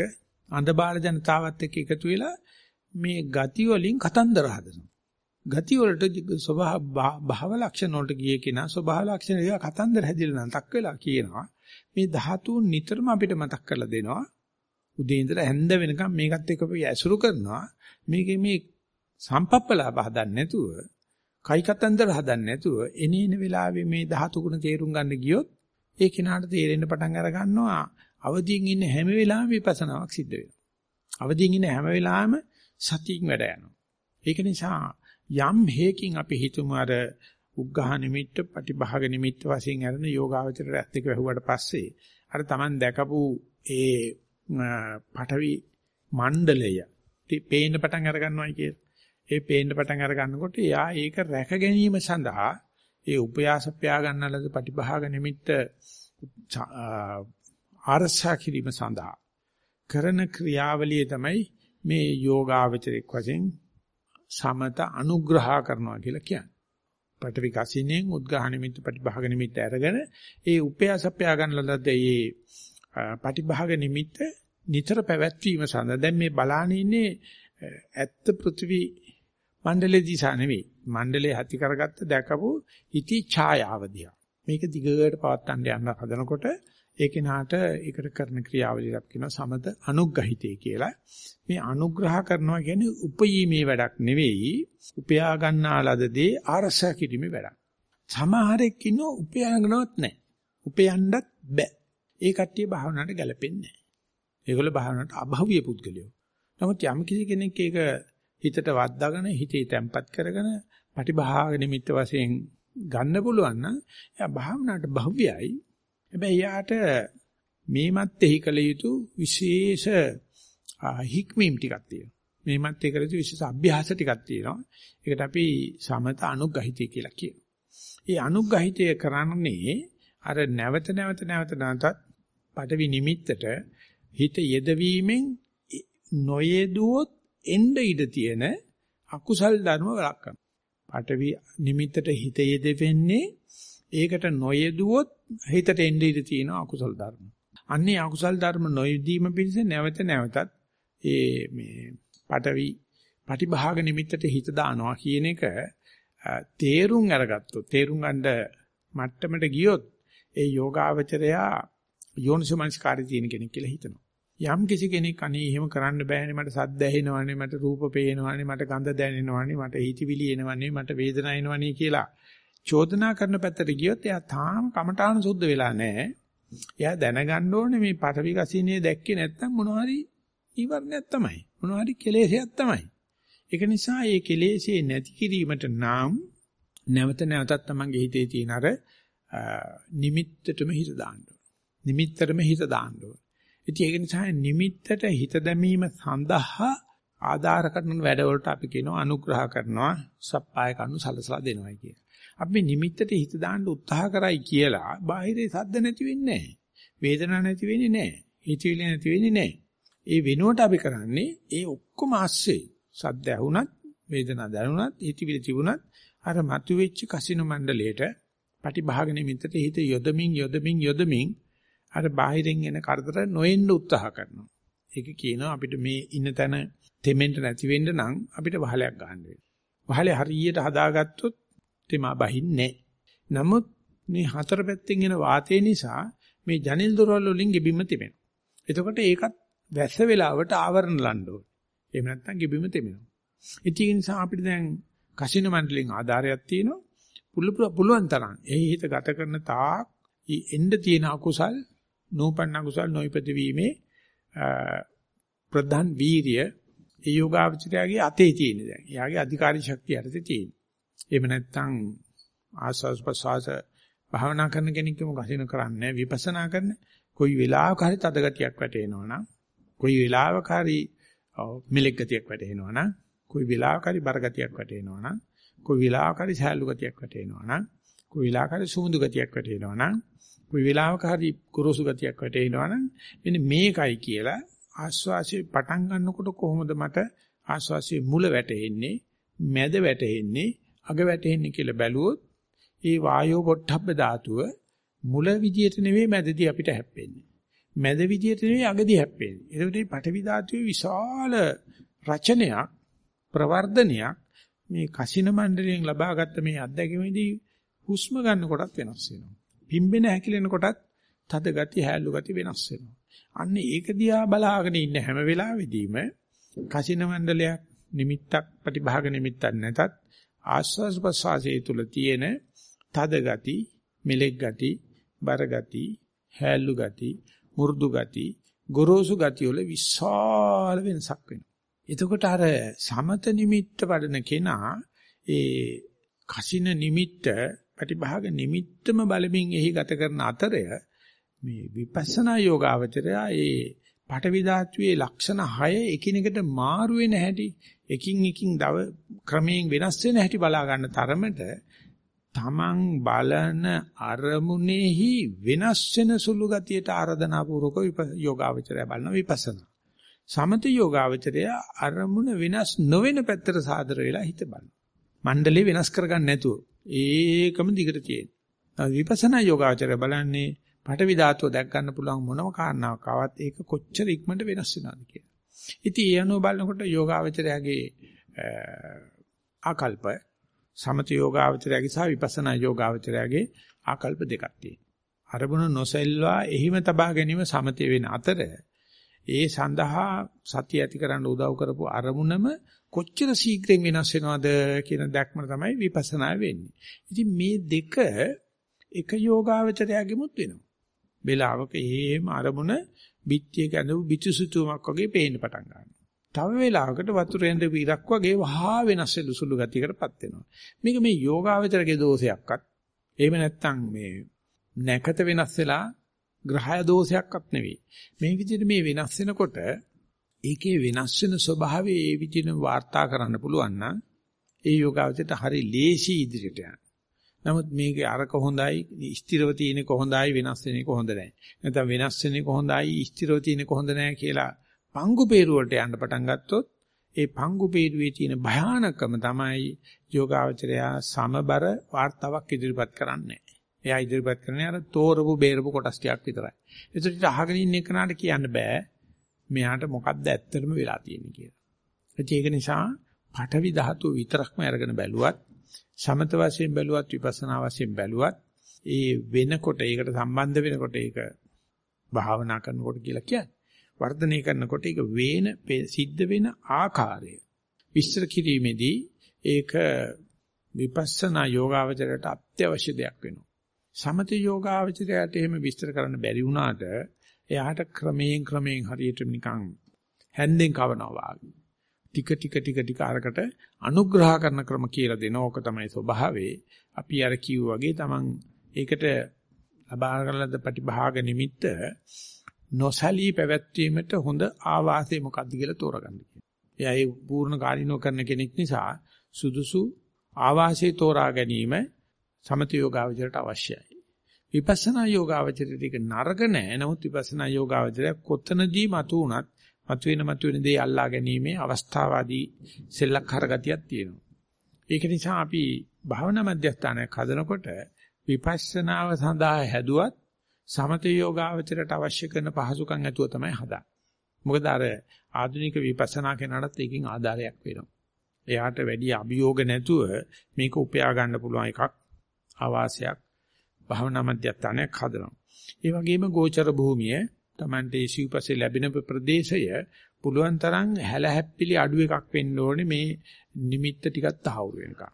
අඳ බාල ජනතාවත් එක්ක එකතු වෙලා මේ ගති වලින් කතන්දර හදනවා. ගති වලට ස්වභාව භාව ලක්ෂණ වලට ගියේ කෙනා ස්වභාව ලක්ෂණ එක කතන්දර හැදිලා නම් තක් වෙලා කියනවා. මේ ධාතුන් නිතරම අපිට මතක් කරලා දෙනවා. උදේ ඉඳලා හැන්ද වෙනකම් මේකත් එක්ක අපි ඇසුරු කරනවා. මේකේ මේ සම්පප්පලාප හදන්න නැතුව, කයි කතන්දර හදන්න නැතුව එනේන වෙලාවේ මේ ධාතු ගුණ තේරුම් ගන්න ගියොත් ඒ කෙනාට තේරෙන්න පටන් අර ගන්නවා. අවදියෙන් ඉන්න හැම වෙලාවෙම විපස්සනාවක් සිද්ධ වෙනවා. අවදියෙන් ඉන්න හැම වෙලාවෙම සතියින් වැඩ යනවා. ඒක නිසා යම් හේකින් අපි හිතමු අර උග්ඝහ නිමිත්ත, පටිභාග නිමිත්ත වශයෙන් අරන යෝගාවචරයට ඇත්ත එක වැහුවට පස්සේ අර Taman දැකපු ඒ පඨවි මණ්ඩලය පේන්න පටන් අර ගන්නවයි කියලා. ඒ පේන්න පටන් අර ගන්නකොට එයා ඒක රැක ගැනීම සඳහා ඒ උපයාසප්පයා ගන්නලද ප්‍රතිභාග නිමිත්ත ආරසා කිරීම සඳහා කරන ක්‍රියාවලිය තමයි මේ යෝගාවචරයක් වශයෙන් සමත අනුග්‍රහ කරනවා කියලා කියන්නේ. පඨවි කසිනෙන් උද්ඝාහ නිමිත්ත ප්‍රතිභාග නිමිත්ත අරගෙන ඒ උපයාසප්පයා ගන්නලද ඒ පටිභාග නිමිත්ත නිතර පැවැත්වීම සඳහා දැන් මේ බලාන ඉන්නේ ඇත්ත පෘථිවි මණ්ඩලයේ දිශා නෙවෙයි. මණ්ඩලයේ ඇති කරගත්ත දැකපු ඉති ඡායාව දිහා. මේක දිගට පවත්තන්න යන හදනකොට ඒ කෙනාට ඒකට කරන ක්‍රියාවලියක් කියනවා සමත අනුග්‍රහිතේ කියලා. මේ අනුග්‍රහ කරනවා කියන්නේ උපයීමේ වැඩක් නෙවෙයි උපයා ගන්නා ලද දේ ආරසා කිරීමේ වැඩක්. සමහරෙක් ඉන්නෝ උපයනගනවත් නැහැ. උපයන්නත් බෑ. ඒ කට්ටිය භාවනාවට ගැලපෙන්නේ නැහැ. ඒගොල්ලෝ භාවනාවට අභව්‍ය පුද්ගලයෝ. නමුත් යම් කිසි කෙනෙක් ඒක හිතට වද්දාගෙන හිතේ තැම්පත් කරගෙන පටිභාග නිමිත්ත වශයෙන් ගන්න පුළුවන් නම් එයා භාවනාවට භව්‍යයි. හැබැයි යාට මේ මැත්තේ කළ යුතු විශේෂ හික්මීම් ටිකක් තියෙනවා. මේ මැත්තේ කළ යුතු විශේෂ අභ්‍යාස ටිකක් තියෙනවා. ඒකට අපි සමත අනුග්‍රහිතය කියලා කියනවා. ඒ අනුග්‍රහිතය කරන්නේ අර නැවත නැවත නැවත නැවතත් පඩවි නිමිත්තට හිත යෙදවීමෙන් නොයෙදුවොත් එන්න ඉඩ තියෙන අකුසල් ධර්ම වළක්වනවා. පඩවි නිමිත්තට හිත යෙදෙන්නේ ඒකට නොයෙදුවොත් හිතට එන්න ඉඩ තියෙන අකුසල් ධර්ම. අන්නේ අකුසල් ධර්ම නොයෙදීම පිණිස නැවත නැවතත් ඒ මේ පඩවි පටිභාග නිමිත්තට හිත දානවා කියන එක තේරුම් අරගත්තොත් තේරුම් ගන්න මට්ටමට ගියොත් ඒ යෝගාවචරයා යෝනිසමංස්කාරය තියෙන කෙනෙක් කියලා හිතනවා. යම් කිසි කෙනෙක් අනේ එහෙම කරන්න බෑනේ මට සද්ද ඇහෙනවනේ මට රූප පේනවනේ මට ගඳ දැනෙනවනේ මට හිතවිලි එනවනේ මට වේදනා එනවනේ කියලා චෝදනා කරන පැත්තට ගියොත් එයා තාම කමඨාන සුද්ධ වෙලා නැහැ. එයා දැනගන්න ඕනේ මේ පටවි කසිනේ දැක්කේ නැත්නම් මොනවා හරි ඊවරණයක් තමයි. මොනවා හරි කෙලෙසයක් තමයි. ඒක නිසා මේ කෙලෙසේ නැති කිරීමට නම් නැවත නැවතත් තමන්ගේ හිතේ තියෙන අර නිමිත්තටම හිත දාන්න ඕනේ. නිමිත්තරම හිත දාන්න ඕනේ. ඉතින් ඒක නිසා නිමිත්තට හිත දැමීම සඳහා ආධාර කරන වැඩවලට අපි කියනවා අනුග්‍රහ කරනවා සප්පාය කන්නු සලසලා දෙනවා කියන. අපි නිමිත්තට හිත දාන්න උත්සාහ කරයි කියලා බාහිරේ සද්ද නැති වෙන්නේ නැහැ. වේදනාවක් නැති වෙන්නේ නැහැ. හිතවිලි නැති වෙන්නේ නැහැ. ඒ වෙනුවට අපි කරන්නේ ඒ ඔක්කොම ASCII සද්ද ඇහුණත් වේදනාවක් දැනුණත් හිතවිලි තිබුණත් අර මතුවෙච්ච කසින මණ්ඩලයට පටිභාග නිමිත්තට හිත යොදමින් යොදමින් යොදමින් අර බාහිරින් එන කරදර නොඑන්න උත්සාහ කරනවා. ඒක කියනවා අපිට මේ ඉන්න තැන තෙමෙන්න නැති වෙන්න නම් අපිට වහලයක් ගන්න වෙනවා. වහලේ හරියට හදාගත්තොත් තෙමා බහින්නේ නමුත් මේ හතර පැත්තෙන් එන වාතය නිසා මේ ජනිල් දොරවල් වලින් ගෙබිම තෙමෙනවා. එතකොට ඒකත් වැස්ස වෙලාවට ආවරණ ලන්න ඕනේ. එහෙම නැත්නම් ගෙබිම තෙමෙනවා. ඒ නිසා අපිට දැන් කසින මණ්ඩලෙන් ආධාරයක් තියෙනවා. පුළුවන් තරම් ඒ හිත ගත කරන තාක් එන්න තියෙන අකුසල් නූපන්න කුසල් නොයිපති වීමේ ප්‍රධාන වීරිය ඒ යෝගාවචරයාගේ අතේ තියෙන දැන්. එයාගේ අධිකාරී ශක්තිය යටතේ තියෙන. එහෙම නැත්නම් ආස්වාස් ප්‍රසවාස භාවනා කරන කෙනෙක් කියමු කසින කරන්නේ විපස්සනා කරන කොයි වෙලාවක හරි තද ගතියක් වැටෙනවා නම් කොයි වෙලාවක හරි මිලෙක් ගතියක් වැටෙනවා නම් කොයි වෙලාවක හරි බර ගතියක් වැටෙනවා නම් කොයි වෙලාවක හරි සහැල්ලු ගතියක් වැටෙනවා නම් කොයි වෙලාවක හරි සුමුදු ගතියක් වැටෙනවා නම් කොයි වෙලාවක හරි කුරුසු ගතියක් වැටෙනවනම් මෙන්න මේකයි කියලා ආස්වාසිය පටන් ගන්නකොට කොහොමද මට ආස්වාසියේ මුල වැටෙන්නේ මැද වැටෙන්නේ අග වැටෙන්නේ කියලා බැලුවොත් ඒ වායෝ පොට්ටබ්බ ධාතුව මුල විදියට නෙවෙයි මැදදී අපිට හැප්පෙන්නේ. මැද විදියට නෙවෙයි අගදී හැප්පෙන්නේ. ඒකට මේ පඨවි ධාතුවේ විශාල රචනයක් ප්‍රවර්ධනයක් මේ කසින මණ්ඩලයෙන් ලබාගත්ත මේ අත්දැකීමේදී හුස්ම ගන්න කොටත් වෙනස් වෙනවා. පිම්බෙන හැකිලෙන කොටත් තද ගති හැලු ගති වෙනස් වෙනවා. අන්න ඒක දිහා බලාගෙන ඉන්න හැම වෙලාවෙදීම කසින මණ්ඩලයක් නිමිත්තක් ප්‍රතිභාග නිමිත්තක් නැතත් ආස්වාස් ප්‍රසවාසයේ තුල තියෙන තද ගති, මෙලෙක් ගති, බර ගති, හැලු ගති, මු르දු ගති, ගොරෝසු ගති වල විශාල වෙනසක් වෙනවා. එතකොට අර සමත නිමිත්ත වඩන කෙනා ඒ කසින නිමිත්ත ප්‍රතිභාග නිමිත්තම බලමින් එහි ගත කරන අතරය මේ විපස්සනා යෝගාවචරය ඒ පටවි ධාතුවේ ලක්ෂණ 6 එකිනෙකට මාරු වෙන හැටි එකින් එකින් දව ක්‍රමයෙන් වෙනස් වෙන හැටි බලා ගන්න තරමට තමන් බලන අරමුණෙහි වෙනස් වෙන සුළු ගතියට ආරාධනා පූර්වක යෝගාවචරය බලන විපස්සනා. සමත යෝගාවචරය අරමුණ වෙනස් නොවන පැත්තට සාදර වෙලා හිත බලන මණ්ඩලේ වෙනස් කරගන්න නැතුව. ඒකම දිගට තියෙන. විපස්සනා යෝගාචරය බලන්නේ පටවි ධාතුව දැක් ගන්න පුළුවන් මොනම කාරණාවක් ආවත් ඒක කොච්චර ඉක්මනට වෙනස් වෙනවද කියලා. ඉතින් ඒ අනුව බලනකොට යෝගාචරයගේ ආකල්ප සමත යෝගාචරයගේ සහ විපස්සනා යෝගාචරයගේ ආකල්ප දෙකක් තියෙනවා. අරමුණ නොසෙල්වා එහිම තබා ගැනීම සමතේ වෙන අතර ඒ සඳහා සතිය ඇති කරන්න උදව් කරපු අරමුණම කොච්චර ශීඝ්‍රයෙන් වෙනස් වෙනවද කියන දැක්ම තමයි විපස්සනා වෙන්නේ. ඉතින් මේ දෙක එක යෝගාවචරයගෙමුත් වෙනවා. වෙලාවක එහෙම අරමුණ පිටියක ඇඳපු පිටුසුතුමක් වගේ පේන්න පටන් ගන්නවා. තව වෙලාවකට වතුරෙන් ඉරක් වගේ වහා වෙනස් වෙලු සුළු ගතියකටපත් වෙනවා. මේක මේ යෝගාවචරගේ දෝෂයක්වත් එහෙම නැත්නම් මේ නැකත වෙනස් වෙලා ග්‍රහය දෝෂයක්වත් නෙවෙයි. මේ විදිහට මේ වෙනස් වෙනකොට ඒකේ වෙනස් වෙන ස්වභාවය ඒ විදිහට වාර්තා කරන්න පුළුවන් නම් ඒ යෝගාවචරයට හරි ලේසි ඉදිරියට යන. නමුත් මේකේ අරක හොඳයි, ස්ථිරව තියෙන එක හොඳයි, වෙනස් වෙන එක හොඳ නැහැ. නැත්නම් වෙනස් වෙන එක හොඳයි, ස්ථිරව තියෙන එක හොඳ නැහැ කියලා පංගු peerුවට යන්න පටන් ගත්තොත් ඒ පංගු peerුවේ තියෙන භයානකම තමයි යෝගාවචරයා සමබර වාර්තාවක් ඉදිරිපත් කරන්නේ. එයා ඉදිරිපත් කරන්නේ අර තෝරපු බේරපු කොටස් ටිකක් විතරයි. ඒකට අහගෙන ඉන්න එකනට කියන්න බෑ මෙයාට මොකද්ද ඇත්තටම වෙලා තියෙන්නේ කියලා. ඒක නිසා පඨවි ධාතුව විතරක්ම අරගෙන බැලුවත් සමත වශයෙන් බැලුවත් විපස්සනා වශයෙන් බැලුවත් ඒ වෙනකොට ඒකට සම්බන්ධ වෙනකොට ඒක භාවනා කරනකොට කියලා කියන්නේ. වර්ධනය කරනකොට ඒක වේන සිද්ධ වෙන ආකාරය විස්තර කිරීමේදී ඒක විපස්සනා යෝගාවචරයට අත්‍යවශ්‍ය දෙයක් වෙනවා. සමත යෝගාවචරයට එහෙම විස්තර කරන්න බැරි වුණාට එයාට ක්‍රමයෙන් ක්‍රමයෙන් හරියට නිකන් හැන්දෙන් කවනවා වගේ. ටික ටික ටික ටික අරකට අනුග්‍රහ කරන ක්‍රම කියලා දෙන ඕක තමයි ස්වභාවේ. අපි අර කිව්වා වගේ Taman ඒකට ලබා ගන්නලද ප්‍රතිභාග නිමිත්ත නොසලී පැවැත්වීමට හොඳ ආවාසය මොකක්ද කියලා තෝරගන්න කියනවා. එයා ඒ පූර්ණ කාලිනව කරන කෙනෙක් නිසා සුදුසු ආවාසය තෝරා ගැනීම සමත යෝගාවචරයට අවශ්‍යයි. විපස්සනා යෝගාවචරයට ඒක නරක නෑ. නමුත් විපස්සනා යෝගාවචරය කොතනදී මතු වුණත් මතුවෙන මතුවෙන දේ අල්ලා ගැනීමේ අවස්ථාවාදී සෙල්ලක්කාර ගතියක් තියෙනවා. ඒක නිසා අපි භාවනා මධ්‍යස්ථානයක් හදනකොට විපස්සනාව සඳහා හැදුවත් සමත යෝගාවචරයට අවශ්‍ය කරන පහසුකම් ඇතුව තමයි හදන්නේ. මොකද අර ආධුනික විපස්සනා කෙනාටත් ඒකෙන් ආධාරයක් වෙනවා. එයාට වැඩි අභියෝග නැතුව මේක උපයා ගන්න පුළුවන් එකක් ආවාසයක් භාවනා මධ්‍යස්ථානයක් හදනවා. ඒ වගේම ගෝචර භූමිය Tamante සිව්පස්සේ ලැබෙන ප්‍රදේශය පුළුවන් තරම් හැලහැප්පිලි අඩු එකක් වෙන්න ඕනේ මේ නිමිත්ත ටිකක් තහවුරු වෙනකම්.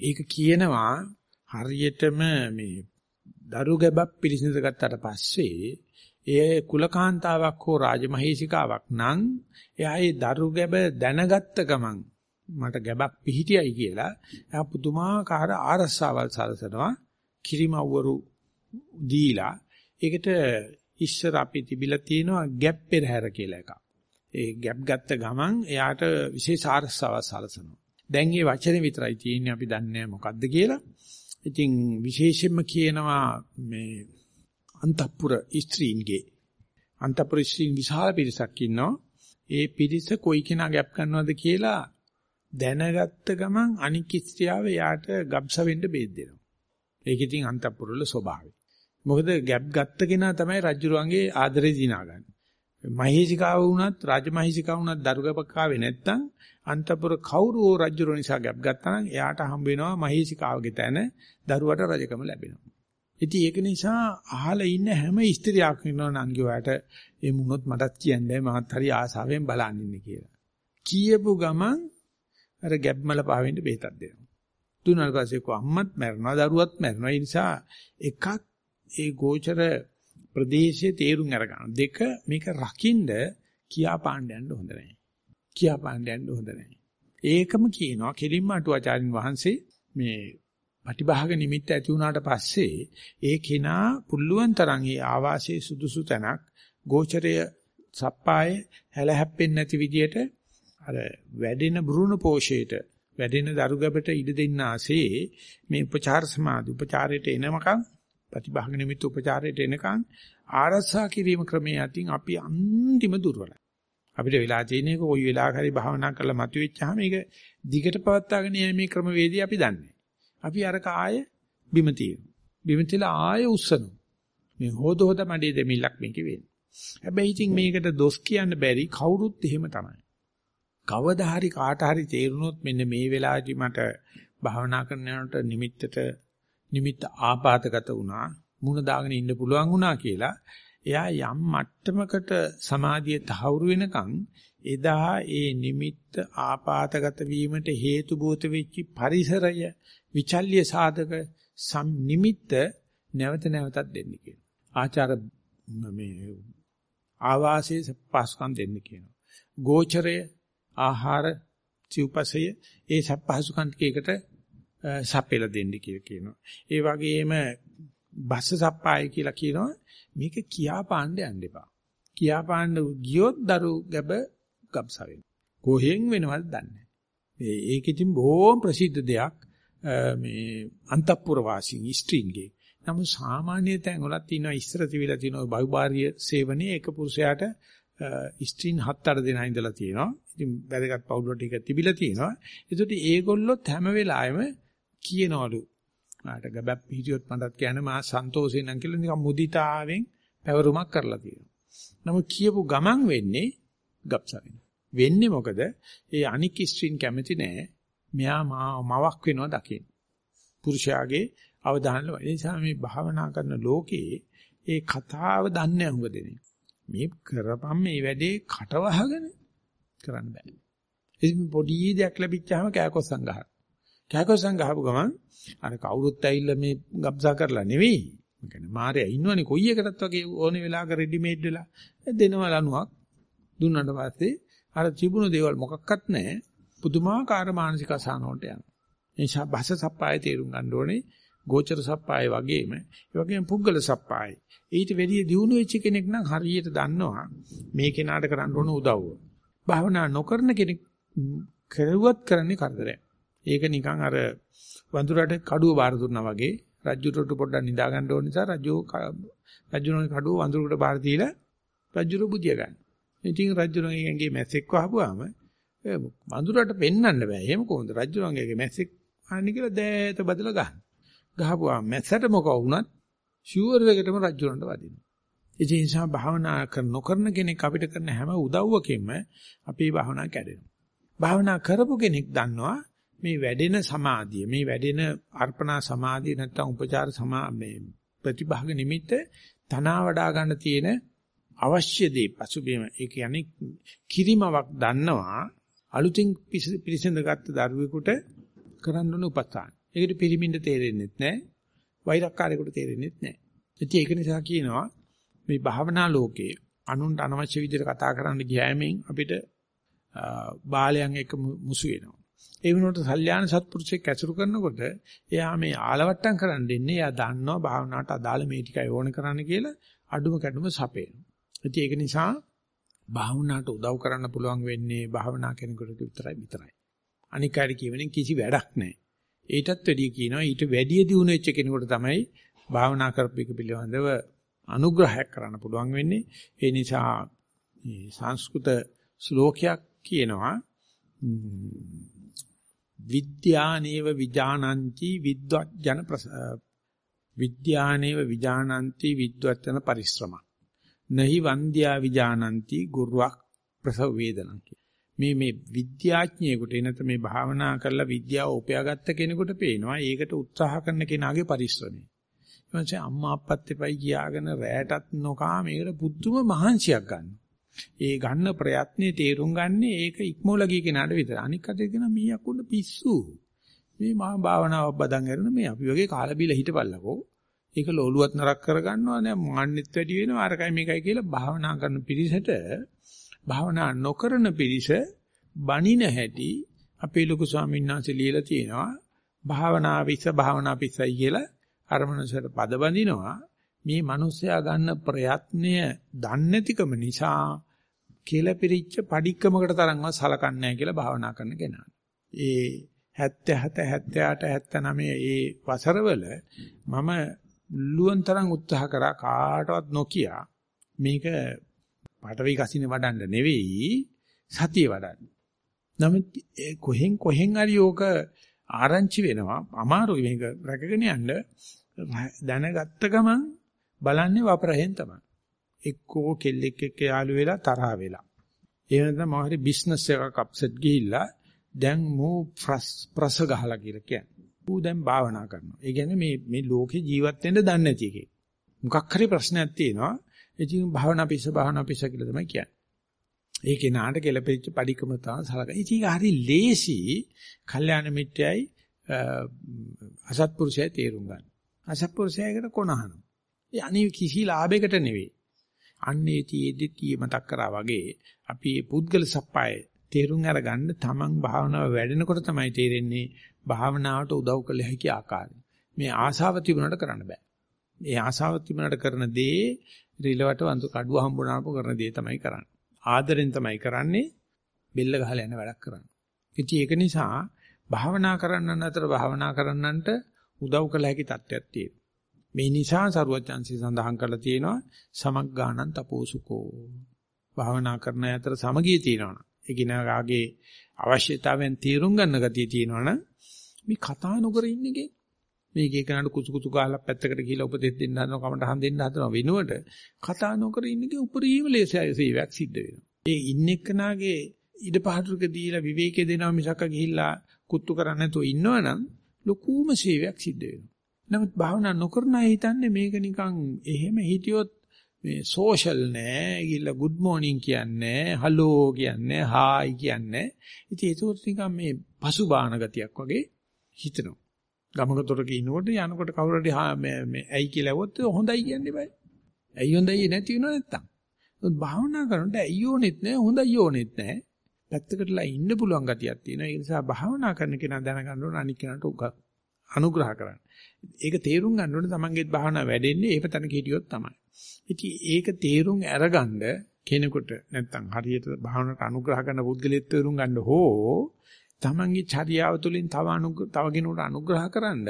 ඒක කියනවා හරියටම මේ දරු ගැබක් පිළිසිඳ ගත්තට පස්සේ ඒ කුලකාන්තාවක් හෝ රාජමහේසිකාවක් නම් එයා ඒ දරු ගැබ දැනගත්ත ගමන් මට ගැබක් පිහිටියයි කියලා එයා පුදුමාකාර ආරස්සාවල් සලසනවා කිරිමව්වරු දීලා ඒකට ඉස්සර අපි තිබිලා තියෙනවා ගැප් පෙරහැර කියලා එකක්. ඒ ගැප් ගත්ත ගමන් එයාට විශේෂ ආරස්සාවක් සලසනවා. දැන් මේ වචනේ විතරයි තියෙන්නේ අපි දන්නේ මොකද්ද කියලා. ඉතින් විශේෂයෙන්ම කියනවා මේ අන්තපුර ස්ත්‍රීන්ගේ අන්තපුර ස්ත්‍රීන් විශාල පිරිසක් ඉන්නවා. ඒ පිරිස කොයි කෙනා ගැප් කරනවද කියලා දැනගත්ත ගමන් අනික් ස්ත්‍රියව යාට ගබ්ස වෙන්න බෙහෙත් දෙනවා. ඒක ඉතින් අන්තපුරවල ස්වභාවය. මොකද ගැප් ගත්ත කෙනා තමයි රජුරුවන්ගේ ආදරේ දිනාගන්නේ. මහේසිකාව වුණත් රාජමහේසිකාව වුණත් දරුගපකාවේ නැත්තම් අන්තපුර කවුරු රජුරුව නිසා ගැප් ගත්තා නම් එයාට හම්බ වෙනවා මහේසිකාවගේ තැන දරුවට රජකම ලැබෙනවා. ඉතින් ඒක නිසා අහලා ඉන්න හැම ස්ත්‍රියක් ඉන්නවා නංගි ඔයාට ඒ මුනොත් මටත් කියන්නේ මහත් හරි ආසාවෙන් බලන් ඉන්නේ කියලා. කියපු ගමන් අර ගැබ්මල පාවෙන්න බෙහෙතක් දෙනවා. දුන්නාට පස්සේ කො අම්මත් මැරෙනවා දරුවත් මැරෙනවා. ඒ නිසා එකක් ඒ ගෝචර ප්‍රදේශයේ තේරුම් අරගන්න. දෙක මේක රකින්න කියා පාණ්ඩයන්ට හොඳ නැහැ. කියා පාණ්ඩයන්ට හොඳ නැහැ. ඒකම කියනවා කෙලින්ම අටුවාචාරින් වහන්සේ මේ පටිභාග නිමිත්ත ඇති වුණාට පස්සේ ඒ කෙනා පුල්ලුවන් තරම් ඒ ආවාසයේ සුදුසු තැනක් ගෝචරය සප්පාය හැලහැප්පෙන්නේ නැති විදියට අර වැඩෙන බ්‍රුණ පෝෂයට වැඩෙන දරුගබට ඉඩ දෙන්න ආසේ මේ උපචාර සමාධි උපචාරයට එනමකම් ප්‍රතිභාග නිමිත්ත උපචාරයට එනකම් ආරස්සා කිරීම ක්‍රමයේ අතින් අපි අන්තිම දුර්වලයි. අපිට වෙලා තියෙන එක කොයි වෙලාවක හරි භාවනා කරලා මතුවෙච්චාම මේක දිගට පවත්වාගෙන යෑමේ ක්‍රමවේදී අපි දන්නේ. අපි අර කාය බිම තියෙනවා. බිම තියලා ආය උස්සනවා. මේ හොද හොද මඩේ දෙමිල්ලක් මේකේ වෙන්නේ. හැබැයි ඉතින් මේකට දොස් කියන්න බැරි කවුරුත් එහෙම තමයි. කවදා හරි කාට හරි තේරුනොත් මෙන්න මේ වෙලාවේදී මට භාවනා කරනකොට නිමිත්තට නිමිත්ත ආපాతගත වුණා. මුණ දාගෙන ඉන්න පුළුවන් වුණා කියලා. එයා යම් මට්ටමකට සමාධිය තහවුරු වෙනකන් එදා ඒ නිමිත්ත ආපాతගත වීමට හේතු බෝත වෙච්ච පරිසරය විචල්්‍ය සාධක සම් නිමිත්ත නැවත නැවතත් දෙන්න කියනවා. ආචාර මේ ආවාසයේ පහසුකම් දෙන්න කියනවා. ගෝචරය ආහාර සිව්පසය ඒ සප්පහසුකම් ටිකකට සපෙලා දෙන්න කියලා කියනවා. ඒ වගේම බස්ස සප්පාය කියලා කියනවා මේක කියා පාණ්ඩ යන්න එපා. කියා පාණ්ඩ ගියොත් දරු ගැබ ගබ්ස වෙනවා. කොහෙන් වෙනවද දන්නේ නැහැ. ඒක ඉතින් බොහොම ප්‍රසිද්ධ දෙයක් මේ අන්තපුර වාසීන් ස්ත්‍රීන්ගේ. නමුත් සාමාන්‍ය තැන් වලත් තියෙනවා ඉස්සර තිබිලා තියෙනවා බහුභාර්ය සේවනයේ එක පුරුෂයාට ස්ත්‍රීන් හත් අට දෙනා ඉඳලා තියෙනවා. ඉතින් වැදගත් පවුල් වලට ඒක තිබිලා තියෙනවා. ඒකට ඒගොල්ලොත් හැම වෙලාවෙම කියනවලු ආට ගබක් පිටියොත් මටත් කියන්නේ මා සන්තෝෂෙන් නම් කියලා නිකන් මුදිතාවෙන් පැවරුමක් කරලා තියෙනවා. නමුත් කියපු ගමන් වෙන්නේ ගබ්සවෙන. වෙන්නේ මොකද? ඒ අනික් ස්ත්‍රීන් කැමති නෑ. මෙයා මවක් වෙනවා දකින්න. පුරුෂයාගේ අවධානය ඒ නිසා මේ භාවනා කරන ලෝකේ ඒ කතාව දන්නේ නැහුව දෙනේ. මේ කරපම් මේ වැඩේ කටවහගෙන කරන්න බෑ. ඉතින් පොඩි දෙයක් ලැබිච්චාම කෑකොස්සන් ගහන. කෑකොස්සන් ගහපු ගමන් අර කවුරුත් ඇවිල්ලා මේ ගබ්සා කරලා නෙවෙයි. ඒ කියන්නේ මාරයා ඉන්නවනේ කොයි එකටත් වගේ ඕනේ වෙලාවක රෙඩිමේඩ් වෙලා දෙනවා ලණුවක්. දුන්නාට පස්සේ අර තිබුණු දේවල් මොකක්වත් නැහැ. පුදුමාකාර මානසික අසහන වලට යනවා. ඒ නිසා භස සප්පාය තේරුම් ගන්න ඕනේ. ගෝචර සප්පාය වගේම ඒ වගේම පුද්ගල සප්පාය. ඊට වැඩිය දියුණු වෙච්ච කෙනෙක් නම් හරියට දන්නවා මේ කෙනාට කරන්න ඕන උදව්ව. භාවනා නොකරන කෙනෙක් කරුවත් කරන්නේ කරදරයක්. ඒක නිකන් අර වඳුරට කඩුව බාර දුන්නා වගේ රජුට පොඩ්ඩක් නිදා ගන්න ඕන නිසා රජු රජුගේ කඩුව වඳුරකට බාර දීලා රජුර බුදිය ගන්න. ඉතින් රජුගේ මැස්සෙක් වහපුවාම වඳුරට පෙන්වන්න බෑ. එහෙම කොහොමද රජුගේ මැස්සෙක් ආන්නේ කියලා දෑත බදලා ගන්න. ගහපුවා මැස්සට මොකව වුණත් ෂුවර් එකටම රජුරන්ට වදිනවා. ඒ නිසා භාවනා කර නොකරන කෙනෙක් අපිට කරන හැම උදව්වකින්ම අපේ භාවනා කැඩෙනවා. භාවනා කරපු කෙනෙක් දන්නවා මේ වැඩෙන සමාධිය මේ වැඩෙන අර්පණා සමාධිය නැත්තම් උපචාර සමා මේ ප්‍රතිභාග නිමිත්ත තනවා වඩා ගන්න තියෙන අවශ්‍ය දේ පසුබිම ඒ කියන්නේ කිරිමවක් දන්නවා අලුතින් පිරිසිඳගත්තු දරුවෙකුට කරන්න ඕන උපස්ථාන. ඒකට පිරිමින්ට තේරෙන්නේ නැහැ. වෛරක්කාරයෙකුට තේරෙන්නේ නැහැ. ඉතින් ඒක නිසා කියනවා මේ භාවනා ලෝකයේ අනුන්ට අනවශ්‍ය විදිහට කතා කරන්න ගියාමෙන් අපිට බාලයන් එක මුසු වෙනවා. ඒ වෙනුවට සල්යාන සත්පුරුෂයෙක් ඇසුරු කරනකොට එයා මේ ආලවට්ටම් කරන්න දෙන්නේ එයා දන්නවා භාවනාවට අදාළ මේ ටිකයි ඕන කරන්න කියලා අඩුම කැඩුම සපේනවා. ඉතින් ඒක නිසා භාවනාවට උදව් කරන්න පුළුවන් වෙන්නේ භාවනා කෙනෙකුට විතරයි විතරයි. අනික් අයට කියවෙන කිසි වැඩක් නැහැ. ඊටත් වැඩිය කියනවා ඊට වැඩිය දියුණු වෙච්ච කෙනෙකුට තමයි භාවනා කරපේක පිළිබඳව අනුග්‍රහයක් කරන්න පුළුවන් වෙන්නේ. ඒ නිසා සංස්කෘත ශ්ලෝකයක් කියනවා විද්‍යානේව විජානಂತಿ විද්වත්ජන විද්‍යානේව විජානಂತಿ විද්වත්ජන පරිශ්‍රම. නහි වන්ද්‍යා විජානಂತಿ ගුරුවක් ප්‍රසව වේදනං මේ මේ විද්‍යාඥයෙකුට එනත මේ භාවනා කරලා විද්‍යාව උපයාගත්ත කෙනෙකුට පේනවා. ඒකට උත්සාහ කරන කෙනාගේ පරිශ්‍රමය. එමන්සේ අම්මා අප්පත් එපයි කියාගෙන රැටත් නොකා මේකට පුදුම මහන්සියක් ගන්නවා. ඒ ගන්න ප්‍රයත්නේ තේරුම් ගන්නේ ඒක ඉක්මෝල ගිය කෙනාට විතර. අනික් කටේ කියන මීයක් උන්න පිස්සු. මේ මහා භාවනාවක් බදන් කරන මේ අපි වගේ කාලා බීලා හිටපල්ලකෝ. ඒක ලෝලුවත් නරක කරගන්නවා නෑ මාන්නෙත් වැඩි වෙනවා අරකයි මේකයි කියලා භාවනා කරන පිරිසට භාවනා නොකරන පිරිස බණින හැටි අපේ ලොකු ස්වාමීන් වහන්සේ ලියලා තියෙනවා. භාවනා විස භාවනා පිස්සයි කියලා අරමනසට පද බඳිනවා. මේ මිනිස්සයා ගන්න ප්‍රයත්නය දන්නේ නැතිකම නිසා කෙලපිරිච්ච padikkaමකට තරම්වත් සලකන්නේ නැහැ කියලා භාවනා කරන කෙනා. ඒ 77 78 79 ඒ වසරවල මම ලුවන් තරම් උත්සාහ කරා කාටවත් නොකිය මේක පාටවි කසින වඩන්න නෙවෙයි සතිය වඩන්න. නමුත් කොහෙන් කොහෙන් හරි ඕක ආරංචි වෙනවා අමාරුයි මේක රැකගෙන යන්න දැනගත්ත ගමන් බලන්නේ වපරහෙන් තමයි. එක්කෝ කෙල්ලෙක් එක්ක යාළු වෙලා තරහ වෙලා. ඒ වෙනතම මොහරි බිස්නස් එකක් අප්සෙට් ගිහිල්ලා දැන් මෝ ප්‍රස ගහලා කියලා කියන්නේ. ඌ දැන් භාවනා කරනවා. ඒ කියන්නේ මේ මේ ලෝකේ ජීවත් වෙන්න දන්නේ නැති එකේ. මොකක් හරි ප්‍රශ්නයක් තියෙනවා. ඉතින් භාවනා පිස්ස භාවනා පිස්ස කියලා තමයි කියන්නේ. ඒ කෙනාට කෙලපෙච්ච padikama තමයි සලකන. ඉතින් හරි ලේසි කල්යාණ මිත්‍යයි අසත්පුරුෂයයි තේරුම් ගන්න. අසත්පුරුෂයකට කොනහනවා. ඒ අනේ කිසි ලාභයකට නෙවෙයි. අන්නේ තියේදී මතක් කරා වගේ අපි මේ පුද්ගල සප්පාය තේරුම් අරගන්න තමන් භාවනාව වැඩෙනකොට තමයි තේරෙන්නේ භාවනාවට උදව් කළ හැකි ආකාරය. මේ ආශාව තිබුණාට කරන්න බෑ. මේ ආශාව තිබුණාට කරන දේ රිලවට වන්දු කඩුව හම්බුනාම කරන දේ තමයි කරන්නේ. ආදරෙන් තමයි කරන්නේ බෙල්ල ගහලා යන වැඩක් කරන්නේ. ඉතින් ඒක නිසා භාවනා කරන්නන් අතර භාවනා කරන්නන්ට උදව් කළ හැකි තත්ත්වයක් තියෙනවා. මේ නිසා සරුවචාන්සි සඳහන් කරලා තියෙනවා සමග්ගාණන් තපෝසුකෝ. භාවනා කරන අතර සමගිය තියෙනවා. ඒ කිනාගේ අවශ්‍යතාවයන් තීරුම් ගන්න ගතිය තියෙනවනම් මේ කතා නොකර ඉන්නේගේ මේක එකනට කුසු කුසු ගහලා පැත්තකට ගිහිලා උපදෙස් දෙන්න හදනවා කමට හන් දෙන්න හදනවා වෙනුවට කතා නොකර ඉන්නේගේ උපරිම ලේසියක් සිද්ධ වෙනවා. ඒ ඉන්නෙක්කනාගේ ඉඩ පහටුක දීලා විවේකේ දෙනවා මිසක ගිහිල්ලා කුත්තු කරන්නේ නැතුව ඉන්නවනම් ලොකුම සේවයක් සිද්ධ වෙනවා. නමුත් භාවනා නොකරන අය හිතන්නේ මේක නිකන් එහෙම හිටියොත් මේ සෝෂල් නෑ ගිහලා good morning කියන්නේ හලෝ කියන්නේ හායි කියන්නේ. ඉතින් ඒක නිකන් මේ පසුබාන ගතියක් වගේ හිතනවා. ගමකටොරක ඉනකොට යනකොට කවුරු හරි මේ ඇයි කියලා ඇහුවොත් හොඳයි කියන්නේ බෑ. ඇයි හොඳයි නැති වෙනව නැත්තම්. භාවනා කරනකොට ඇයි ඕනෙත් නෑ හොඳයි ඕනෙත් නෑ. පැත්තකටලා ඉන්න පුළුවන් ගතියක් තියෙනවා ඒ නිසා භාවනා කරන කෙනා දැනගන්න ඕන අනික් කෙනාට අනුග්‍රහ කරන්න. ඒක තේරුම් ගන්න ඕනේ තමන්ගේත් භාවනා වැඩෙන්නේ ඒ පතනක හිටියොත් තමයි. ඉතින් ඒක තේරුම් අරගන්න කෙනෙකුට නැත්තම් හරියට භාවනාවට අනුග්‍රහ කරන පුද්ගලයෙක් තේරුම් ගන්න හෝ තමන්ගේ චර්යාව තුළින් තව තව කෙනෙකුට අනුග්‍රහ කරන්න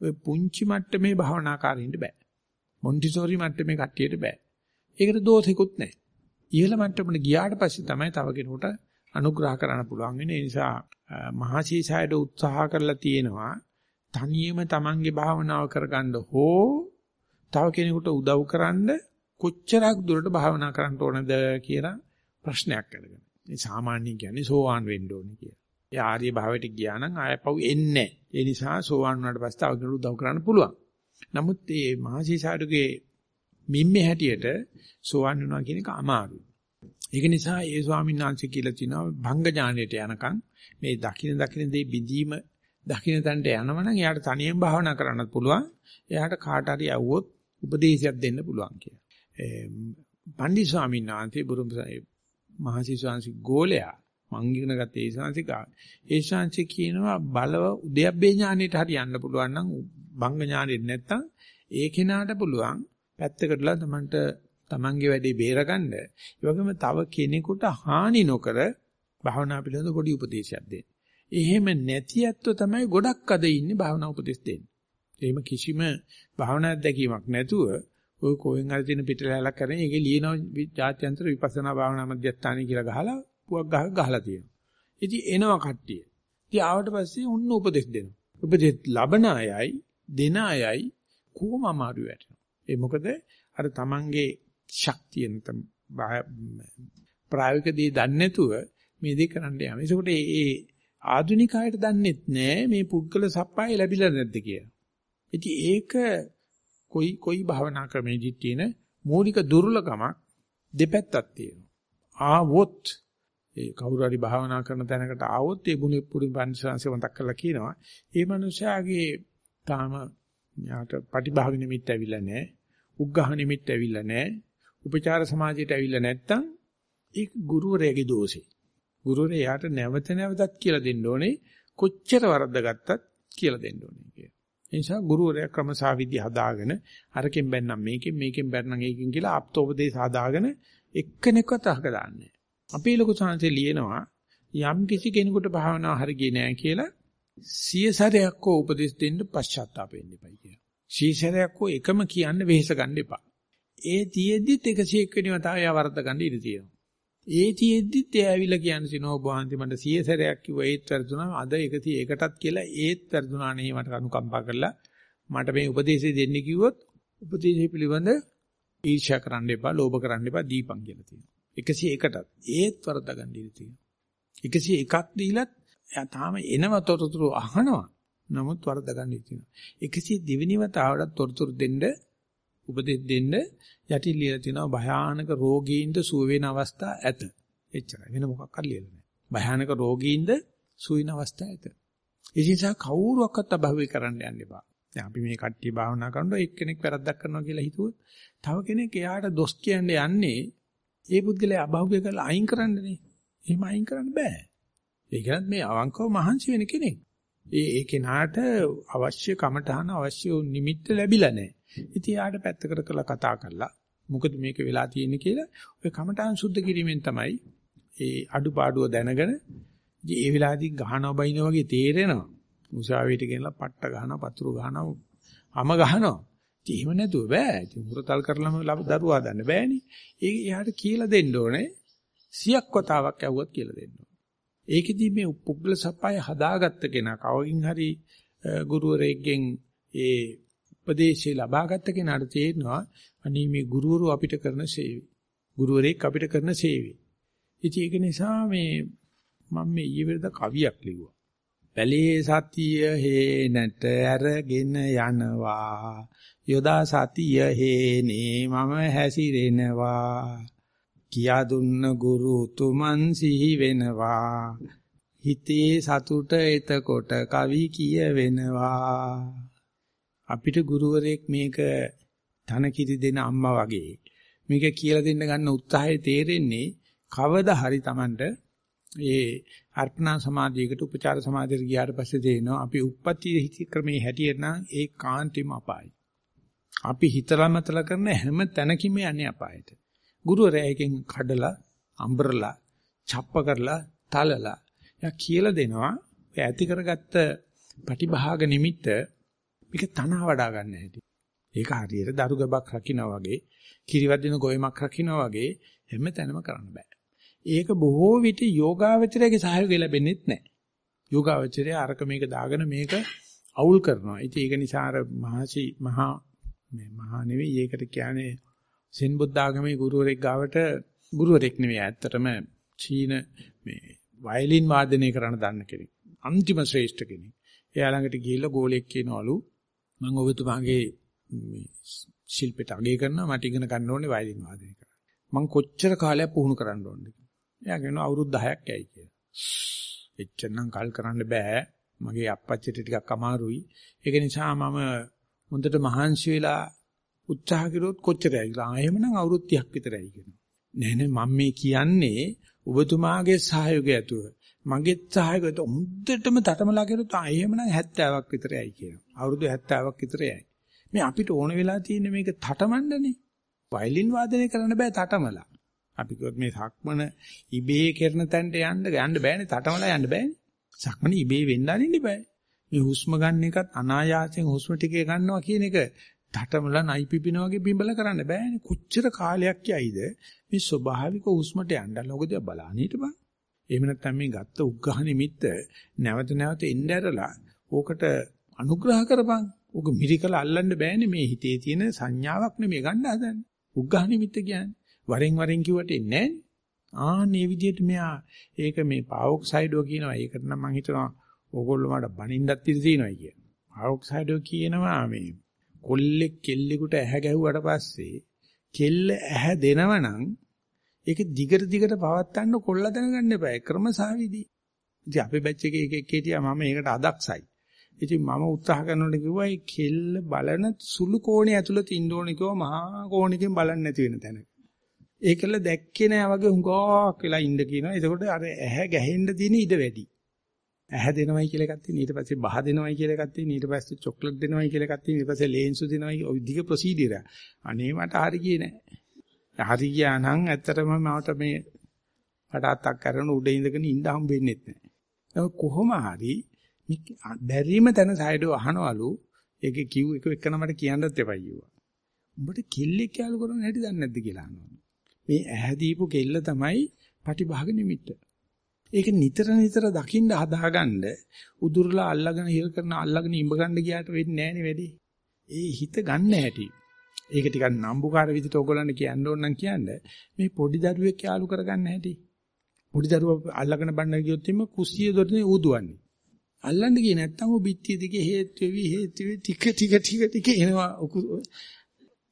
ඔය පුංචි මට්ටමේ භාවනාකාරින්ට බෑ. මොන්ටිසෝරි මට්ටමේ කට්ටියට බෑ. ඒකට දෝෂිකුත් නැහැ. ඉහළ මට්ටමට ගියාට පස්සේ තමයි තව කෙනෙකුට අනුග්‍රහ කරන්න පුළුවන් වෙන්නේ. ඒ නිසා මහසීසයඩ උත්සාහ කරලා තියෙනවා තනියම තමන්ගේ භාවනාව කරගන්න හෝ තව කෙනෙකුට උදව් කරන්න කොච්චරක් දුරට භාවනා කරන්න ඕනද කියලා ප්‍රශ්නයක් අරගෙන. මේ සාමාන්‍යයෙන් කියන්නේ සෝවාන් වෙන්න ඕනේ කියලා. ඒ ආර්ය භාවයට ගියා නම් ආයපව් එන්නේ ඒ නිසා සෝවාන් වුණාට පස්සේ තව කෙනෙකුට උදව් කරන්න පුළුවන්. නමුත් මේ මහසීසාඩුගේ මිම්මේ හැටියට සෝවාන් වෙනවා කියන එක අමාරුයි. ඒක නිසා ඒ ස්වාමීන් වහන්සේ කියලා තිනවා භංග ඥාණයට යනකම් මේ දකින දකින දේ බිඳීම දකින්න තැනට යනවනම් එයාට තනියෙන් භාවනා කරන්නත් පුළුවන්. එයාට කාට හරි ඇව්වොත් උපදේශයක් දෙන්න පුළුවන් කියලා. පණ්ඩිත ස්වාමීන් වහන්සේ බුරුම මහසි ස්වාමීන් ගෝලයා මං ඉගෙන ගත්තේ ඒ ශාන්තිකා. ඒ ශාන්ති කියනවා බලව උද්‍යප්පේ ඥානෙට හරි යන්න පුළුවන් නම් භංග ඥානෙට නැත්තම් ඒ කෙනාට පුළුවන් පැත්තකටලා තමන්ට තමන්ගේ වැඩේ බේරගන්න. ඒ වගේම තව කෙනෙකුට හානි නොකර භාවනා පිළිබඳ පොඩි උපදේශයක් දෙන්න. එහෙම නැති ඇත්තෝ තමයි ගොඩක් අද ඉන්නේ භාවනා උපදෙස් දෙන්නේ. එහෙම කිසිම භාවනා අත්දැකීමක් නැතුව ඔය කොහෙන් හරි තියෙන පිටලැලක් කරගෙන ඒකේ ලියනවා ජාත්‍යන්තර විපස්සනා භාවනා මධ්‍යස්ථානයි කියලා ගහලා පුවක් ගහක ගහලා තියෙනවා. ඉතින් එනවා කට්ටිය. ඉතින් ආවට පස්සේ උන්න උපදෙස් දෙනවා. උපදෙස් ලබන අයයි දෙන අයයි කොහොම අමාරු වැටෙනවා. ඒ මොකද අර තමන්ගේ ශක්තිය නැත්නම් ප්‍රායෝගික දේ දන්නේ නැතුව මේ දේ කරන්න යනවා. ඒකට ඒ ආධුනිකයට දන්නෙත් නෑ මේ පුද්ගල සප්පාය ලැබිලා නැද්ද කියලා. ඉතින් ඒක කොයි කොයි භාවනා ක්‍රමෙදිත් තියෙන මූලික දුර්ලභමක් දෙපැත්තක් තියෙනවා. ආවොත් ඒ කවුරු හරි භාවනා කරන තැනකට ආවොත් ඒ බුනි පුරි පන්සංශය මතක් කරලා කියනවා. ඒ මනුස්සයාගේ තාම යාට ප්‍රතිභාග නිමිත්ත ඇවිල්ලා නැහැ. උග්ඝහ නිමිත්ත ඇවිල්ලා නැහැ. උපචාර සමාජයට ඇවිල්ලා නැත්තම් ඒක ගුරුවරයාගේ දෝෂේ. ගුරුවරයා යාට නැවත නැවතත් කියලා දෙන්න ඕනේ කොච්චර වරද්දගත්තත් කියලා දෙන්න ඕනේ කියලා. ඒ නිසා ගුරුවරයා ක්‍රමසාවිදි හදාගෙන අරකින් බැන්නම් මේකෙන් මේකෙන් බැන්නම් ඒකෙන් කියලා ආප්තෝපදේශ හදාගෙන එක්කෙනෙක්වත් අහක දාන්නේ. අපේ ලොකු සංහසේ ලියනවා යම් කිසි කෙනෙකුට භාවනාව හරියන්නේ නැහැ කියලා සිය සැරයක් හෝ උපදෙස් දෙන්න පශ්චාත්තාප වෙන්න එපයි කියලා. සිය සැරයක් හෝ එකම කියන්න වෙහෙස ගන්න එපා. ඒ තියෙද්දිත් 101 වෙනි වතාව යා වරද්ද ගන්න ඉඩ තියෙනවා. ඒ තියෙද්දිත් එයා ඇවිල්ලා කියන්නේ සිනෝ බෝහන්ති මට 100 සැරයක් කිව්වා. ඒත් වැරදුනා. අද 101ටත් කියලා ඒත් වැරදුනා නේ මට අනුකම්පා කරලා මට මේ උපදේශය දෙන්න කිව්වොත් උපදේශය පිළිබඳ ඊර්ෂ්‍යා කරන්න එපා ලෝභ කරන්න එපා දීපන් කියලා තියෙනවා. 101ටත් ඒත් වරදා ගන්න ඉඩ තියෙනවා. 101ක් දීලත් එයා තාම එනව තොරතුරු අහනවා. නමුත් වරදා ගන්න ඉඩ තියෙනවා. 102 වෙනි වතාවටත් තොරතුරු දෙන්න උපදෙස් දෙන්න යටි ලියලා තිනවා භයානක රෝගීන්ද සුව වෙන අවස්ථා ඇත. එච්චරයි. වෙන මොකක්වත් ලියලා නැහැ. භයානක රෝගීන්ද සුව වෙන අවස්ථා ඇත. ඒ නිසා කවුරුවක්වත් අභව්‍ය කරන්න යන්න එපා. දැන් අපි මේ කට්ටිය භාවනා කරනකොට එක්කෙනෙක් වැරද්දක් කරනවා කියලා හිතුවොත් තව කෙනෙක් එයාට දොස් කියන්නේ යන්නේ ඒ පුද්ගලයා අභව්‍ය කරලා අයින් කරන්නනේ. එහෙම අයින් කරන්න බෑ. ඒ කියන්නේ මේ අවංකව මහන්සි වෙන කෙනෙක්. ඒ ඒ කෙනාට අවශ්‍ය කමඨහන අවශ්‍ය නිමිත්ත ලැබිලා නැහැ. ඉතින් යාට පැත්තකට කරලා කතා කරලා මොකද මේක වෙලා තියෙන්නේ කියලා ඔය කමඨහන් සුද්ධ කිරීමෙන් තමයි ඒ අඩුපාඩුව දැනගෙන ඒ වෙලාවේදී ගහනවා බයිනවා වගේ තේරෙනවා. උසාවියට ගෙනලා පට්ට ගහනවා පතුරු ගහනවා අම ගහනවා. ඉතින් එහෙම නැතුව බෑ. ඉතින් හුරතල් කරලම දරුවා දන්න බෑනේ. ඒක එයාට කියලා දෙන්න ඕනේ. සියක් වතාවක් ඇහුවත් කියලා දෙන්න ඕනේ. ඒකෙදි මේ පුද්ගල සපය හදාගත්ත කෙනා කවකින් හරි ගුරුවරයෙක්ගෙන් ඒ උපදේශය ලබාගත්ත කෙනාට තේරෙනවා අනී මේ ගුරුවරු අපිට කරන සේවය. ගුරුවරයෙක් අපිට කරන සේවය. ඉතින් ඒක නිසා මේ මම මේ ඊවෙරද කවියක් ලිව්වා. පැලේ සතිය හේනට ඇරගෙන යනවා යොදා සතිය හේනේ මම හැසිරෙනවා කියා දුන්න ගුරු තුමන් සිහි වෙනවා හිතේ සතුට එතකොට කවි කියවෙනවා අපිට ගුරුවරයෙක් මේක තන කිරි දෙන අම්මා වගේ මේක කියලා දෙන්න ගන්න උත්සාහය තේරෙන්නේ කවදා හරි Tamanට ඒ අර්පණා සමාධියකට උපචාර සමාධියට ගියාට පස්සේ තේනවා අපි උප්පත්ති හිත ක්‍රමේ හැටියට නම් ඒ කාන්තිම අපායි. අපි හිතලා මතලා කරන හැම තැනකම යන්නේ අපායට. ගුරුවරයා එකෙන් කඩලා අඹරලා ڇප්ප කරලා තලලා එයා කියලා දෙනවා ඇති කරගත්ත ප්‍රතිභාග නිමිත්ත මේක තන වඩා ගන්න හැටි. ඒක හරියට දරු ගබක් රකින්නා වගේ කිරිවැදින ගොයමක් රකින්නා වගේ හැම තැනම කරන්න බෑ. ඒක බොහෝ විට යෝගාවචරයේ සහයෝගය ලැබෙන්නේ නැහැ. යෝගාවචරය අරක මේක දාගෙන මේක අවුල් කරනවා. ඉතින් ඒක නිසා අර මහසි මහා මේ මහා නෙවෙයි ඒකට කියන්නේ සෙන් බුද්ධාගමේ ගුරුවරෙක් ගාවට ගුරුවරෙක් නෙවෙයි ඇත්තටම චීන මේ වයලින් වාදනය කරන්න දන්න කෙනෙක්. අන්තිම ශ්‍රේෂ්ඨ කෙනෙක්. එයා ළඟට ගිහිල්ලා ගෝලෙක් කියනවලු මම ඔබතුමාගේ මේ ශිල්පෙට අගය කරනවා මට ඉගෙන ගන්න ඕනේ වයලින් වාදනය කරන්න. මම කොච්චර කාලයක් පුහුණු කරන්න ඕනද එයා කියනවා අවුරුදු 10ක් ඇයි කියලා. එච්චරනම් කල් කරන්න බෑ. මගේ අප්පච්චිට ටිකක් අමාරුයි. ඒක නිසා මම හොඳට මහන්සි වෙලා උත්සාහ කළොත් කොච්චරයි කියලා. ආ එහෙමනම් අවුරුදු 30ක් විතරයි කියනවා. නෑ නෑ මම මේ කියන්නේ ඔබතුමාගේ සහයෝගය ඇතුව. මගේ සහයෝගය හොඳටම තටමලා කළොත් ආ එහෙමනම් 70ක් විතරයි කියනවා. අවුරුදු 70ක් විතරයි. මේ අපිට ඕන වෙලා තියෙන්නේ මේක තටමන්නනේ. වයලින් වාදනය කරන්න බෑ තටමලා. අපි කිව්වොත් මේ සක්මන ඉබේ කරන තැනට යන්න යන්න බෑනේ තටමලා යන්න බෑනේ. සක්මන ඉබේ වෙන්න අරින්න බෑ. මේ හුස්ම ගන්න එකත් අනායාසයෙන් හුස්ම ටිකේ ගන්නවා කියන එක තටමලා නයි පිපින වගේ බිම්බල කරන්න බෑනේ. කොච්චර කාලයක් යයිද මේ ස්වභාවික හුස්මට යන්න ලොකද බලන්න හිටපන්. එහෙම නැත්නම් මේ ගත්ත උග්ඝහ නිමිත්ත නැවත නැවත එන්න ඇරලා ඕකට අනුග්‍රහ කරපන්. ඕක මිරිකල අල්ලන්න බෑනේ මේ හිතේ තියෙන සංඥාවක් නෙමෙයි ගන්න හදන්නේ. උග්ඝහ නිමිත්ත කියන්නේ. වරෙන් වරෙන් කිව්වට එන්නේ නැහැ. ආන්නේ විදිහට මෙයා ඒක මේ පාවොක්සයිඩෝ කියනවා. ඒකට නම් මම හිතනවා ඕගොල්ලෝ මට බනින්නත් ඉඳී තියෙනවා කිය. පාවොක්සයිඩෝ කියනවා මේ කොල්ලෙක් කෙල්ලෙකුට ඇහැ ගැහුවට පස්සේ කෙල්ල ඇහැ දෙනවනම් ඒක දිගට දිගට පවත්තන්න කොල්ල දැනගන්න එපා. ක්‍රමසාවිදි. ඉතින් අපේ බැච් එකේ එක එක හිටියා මම ඒකට අදක්සයි. ඉතින් මම උත්සාහ කරනකොට කිව්වා ඒ කෙල්ල බලන සුළු කෝණේ ඇතුළත ඉන්න ඕනේ කිව්වා මහා කෝණකින් බලන්නේ නැති වෙන තැනක. ඒකල දැක්කේ නෑ වගේ හුඟක් වෙලා ඉන්න කියනවා. එතකොට අර ඇහැ ගැහෙන්න තියෙන ඉඩ වැඩි. ඇහැ දෙනවයි කියලා එකක් තියෙන. ඊට පස්සේ බහ දෙනවයි කියලා එකක් තියෙන. ඊට පස්සේ චොක්ලට් දෙනවයි කියලා එකක් තියෙන. ඊට පස්සේ ලේන්සු දෙනවයි. ඔය දිග ප්‍රොසීඩියර. අනේ මට හරි ගියේ නෑ. හරි ගියා නම් ඇත්තටම මට මේ පටාත්තක් කරන උඩ ඉඳගෙන ඉඳ හම්බෙන්නේ නැහැ. කොහොම හරි බැරිම තැන සයිඩෝ අහනවලු ඒක කිව් එක එක්කන මට කියන්නත් එපා කිව්වා. උඹට කෙල්ලෙක් යාළු කරන හැටි දන්නේ නැද්ද කියලා අහනවා. මේ ඇහැ දීපු කෙල්ල තමයි පටිභාග නිමිත්ත. ඒක නිතර නිතර දකින්න හදාගන්න උදුරලා අල්ලගෙන හිර කරන අල්ලගෙන ඉඹ ගන්න ගියාට වෙන්නේ නැහනේ වැඩි. ඒ හිත ගන්න හැටි. ඒක ටිකක් නම්බුකාර විදිහට ඕගොල්ලන්ට කියන්න ඕන නම් කියන්න මේ පොඩි දරුවෙක් යාළු කරගන්න හැටි. පොඩි දරුවා අල්ලගෙන බන්න ගියොත් එimhe කුස්සිය දොරනේ ඌදුවන්නේ. අල්ලන්න ගියේ නැත්තම් ඔය පිටිය දිගේ හේත් වෙවි හේත් වෙවි ටික ටික ටික ටික එනවා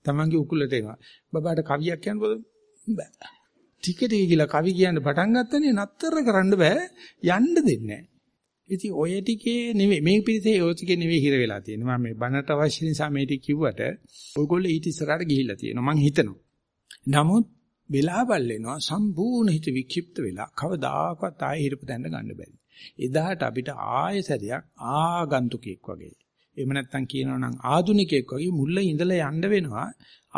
තමන්ගේ උකුලට එනවා. බබාට කවියක් කියනකොට බෑ. ටික ටික කියලා කවි කියන්න පටන් ගත්තනේ නතර කරන්න බෑ යන්න දෙන්නේ නැහැ. ඉතින් ඔය ටිකේ නෙවෙයි මේ පිළිතේ ඔය ටිකේ නෙවෙයි හිර වෙලා තියෙනවා. මම මේ බනට අවශ්‍ය නිසා මේ ටික කිව්වට ඔයගොල්ලෝ ඊට ඉස්සරහට ගිහිල්ලා තියෙනවා. මං හිතනවා. නමුත් වෙලාවල් එනවා සම්පූර්ණ හිත වික්ෂිප්ත වෙලා කවදාකවත් ආයෙ හිරපු දැන්න ගන්න බැරි. එදාට අපිට ආයෙ සැරයක් ආගන්තුකෙක් වගේ. එහෙම නැත්නම් කියනවා නම් ආදුනිකෙක් වගේ මුල්ල ඉඳලා යන්න වෙනවා.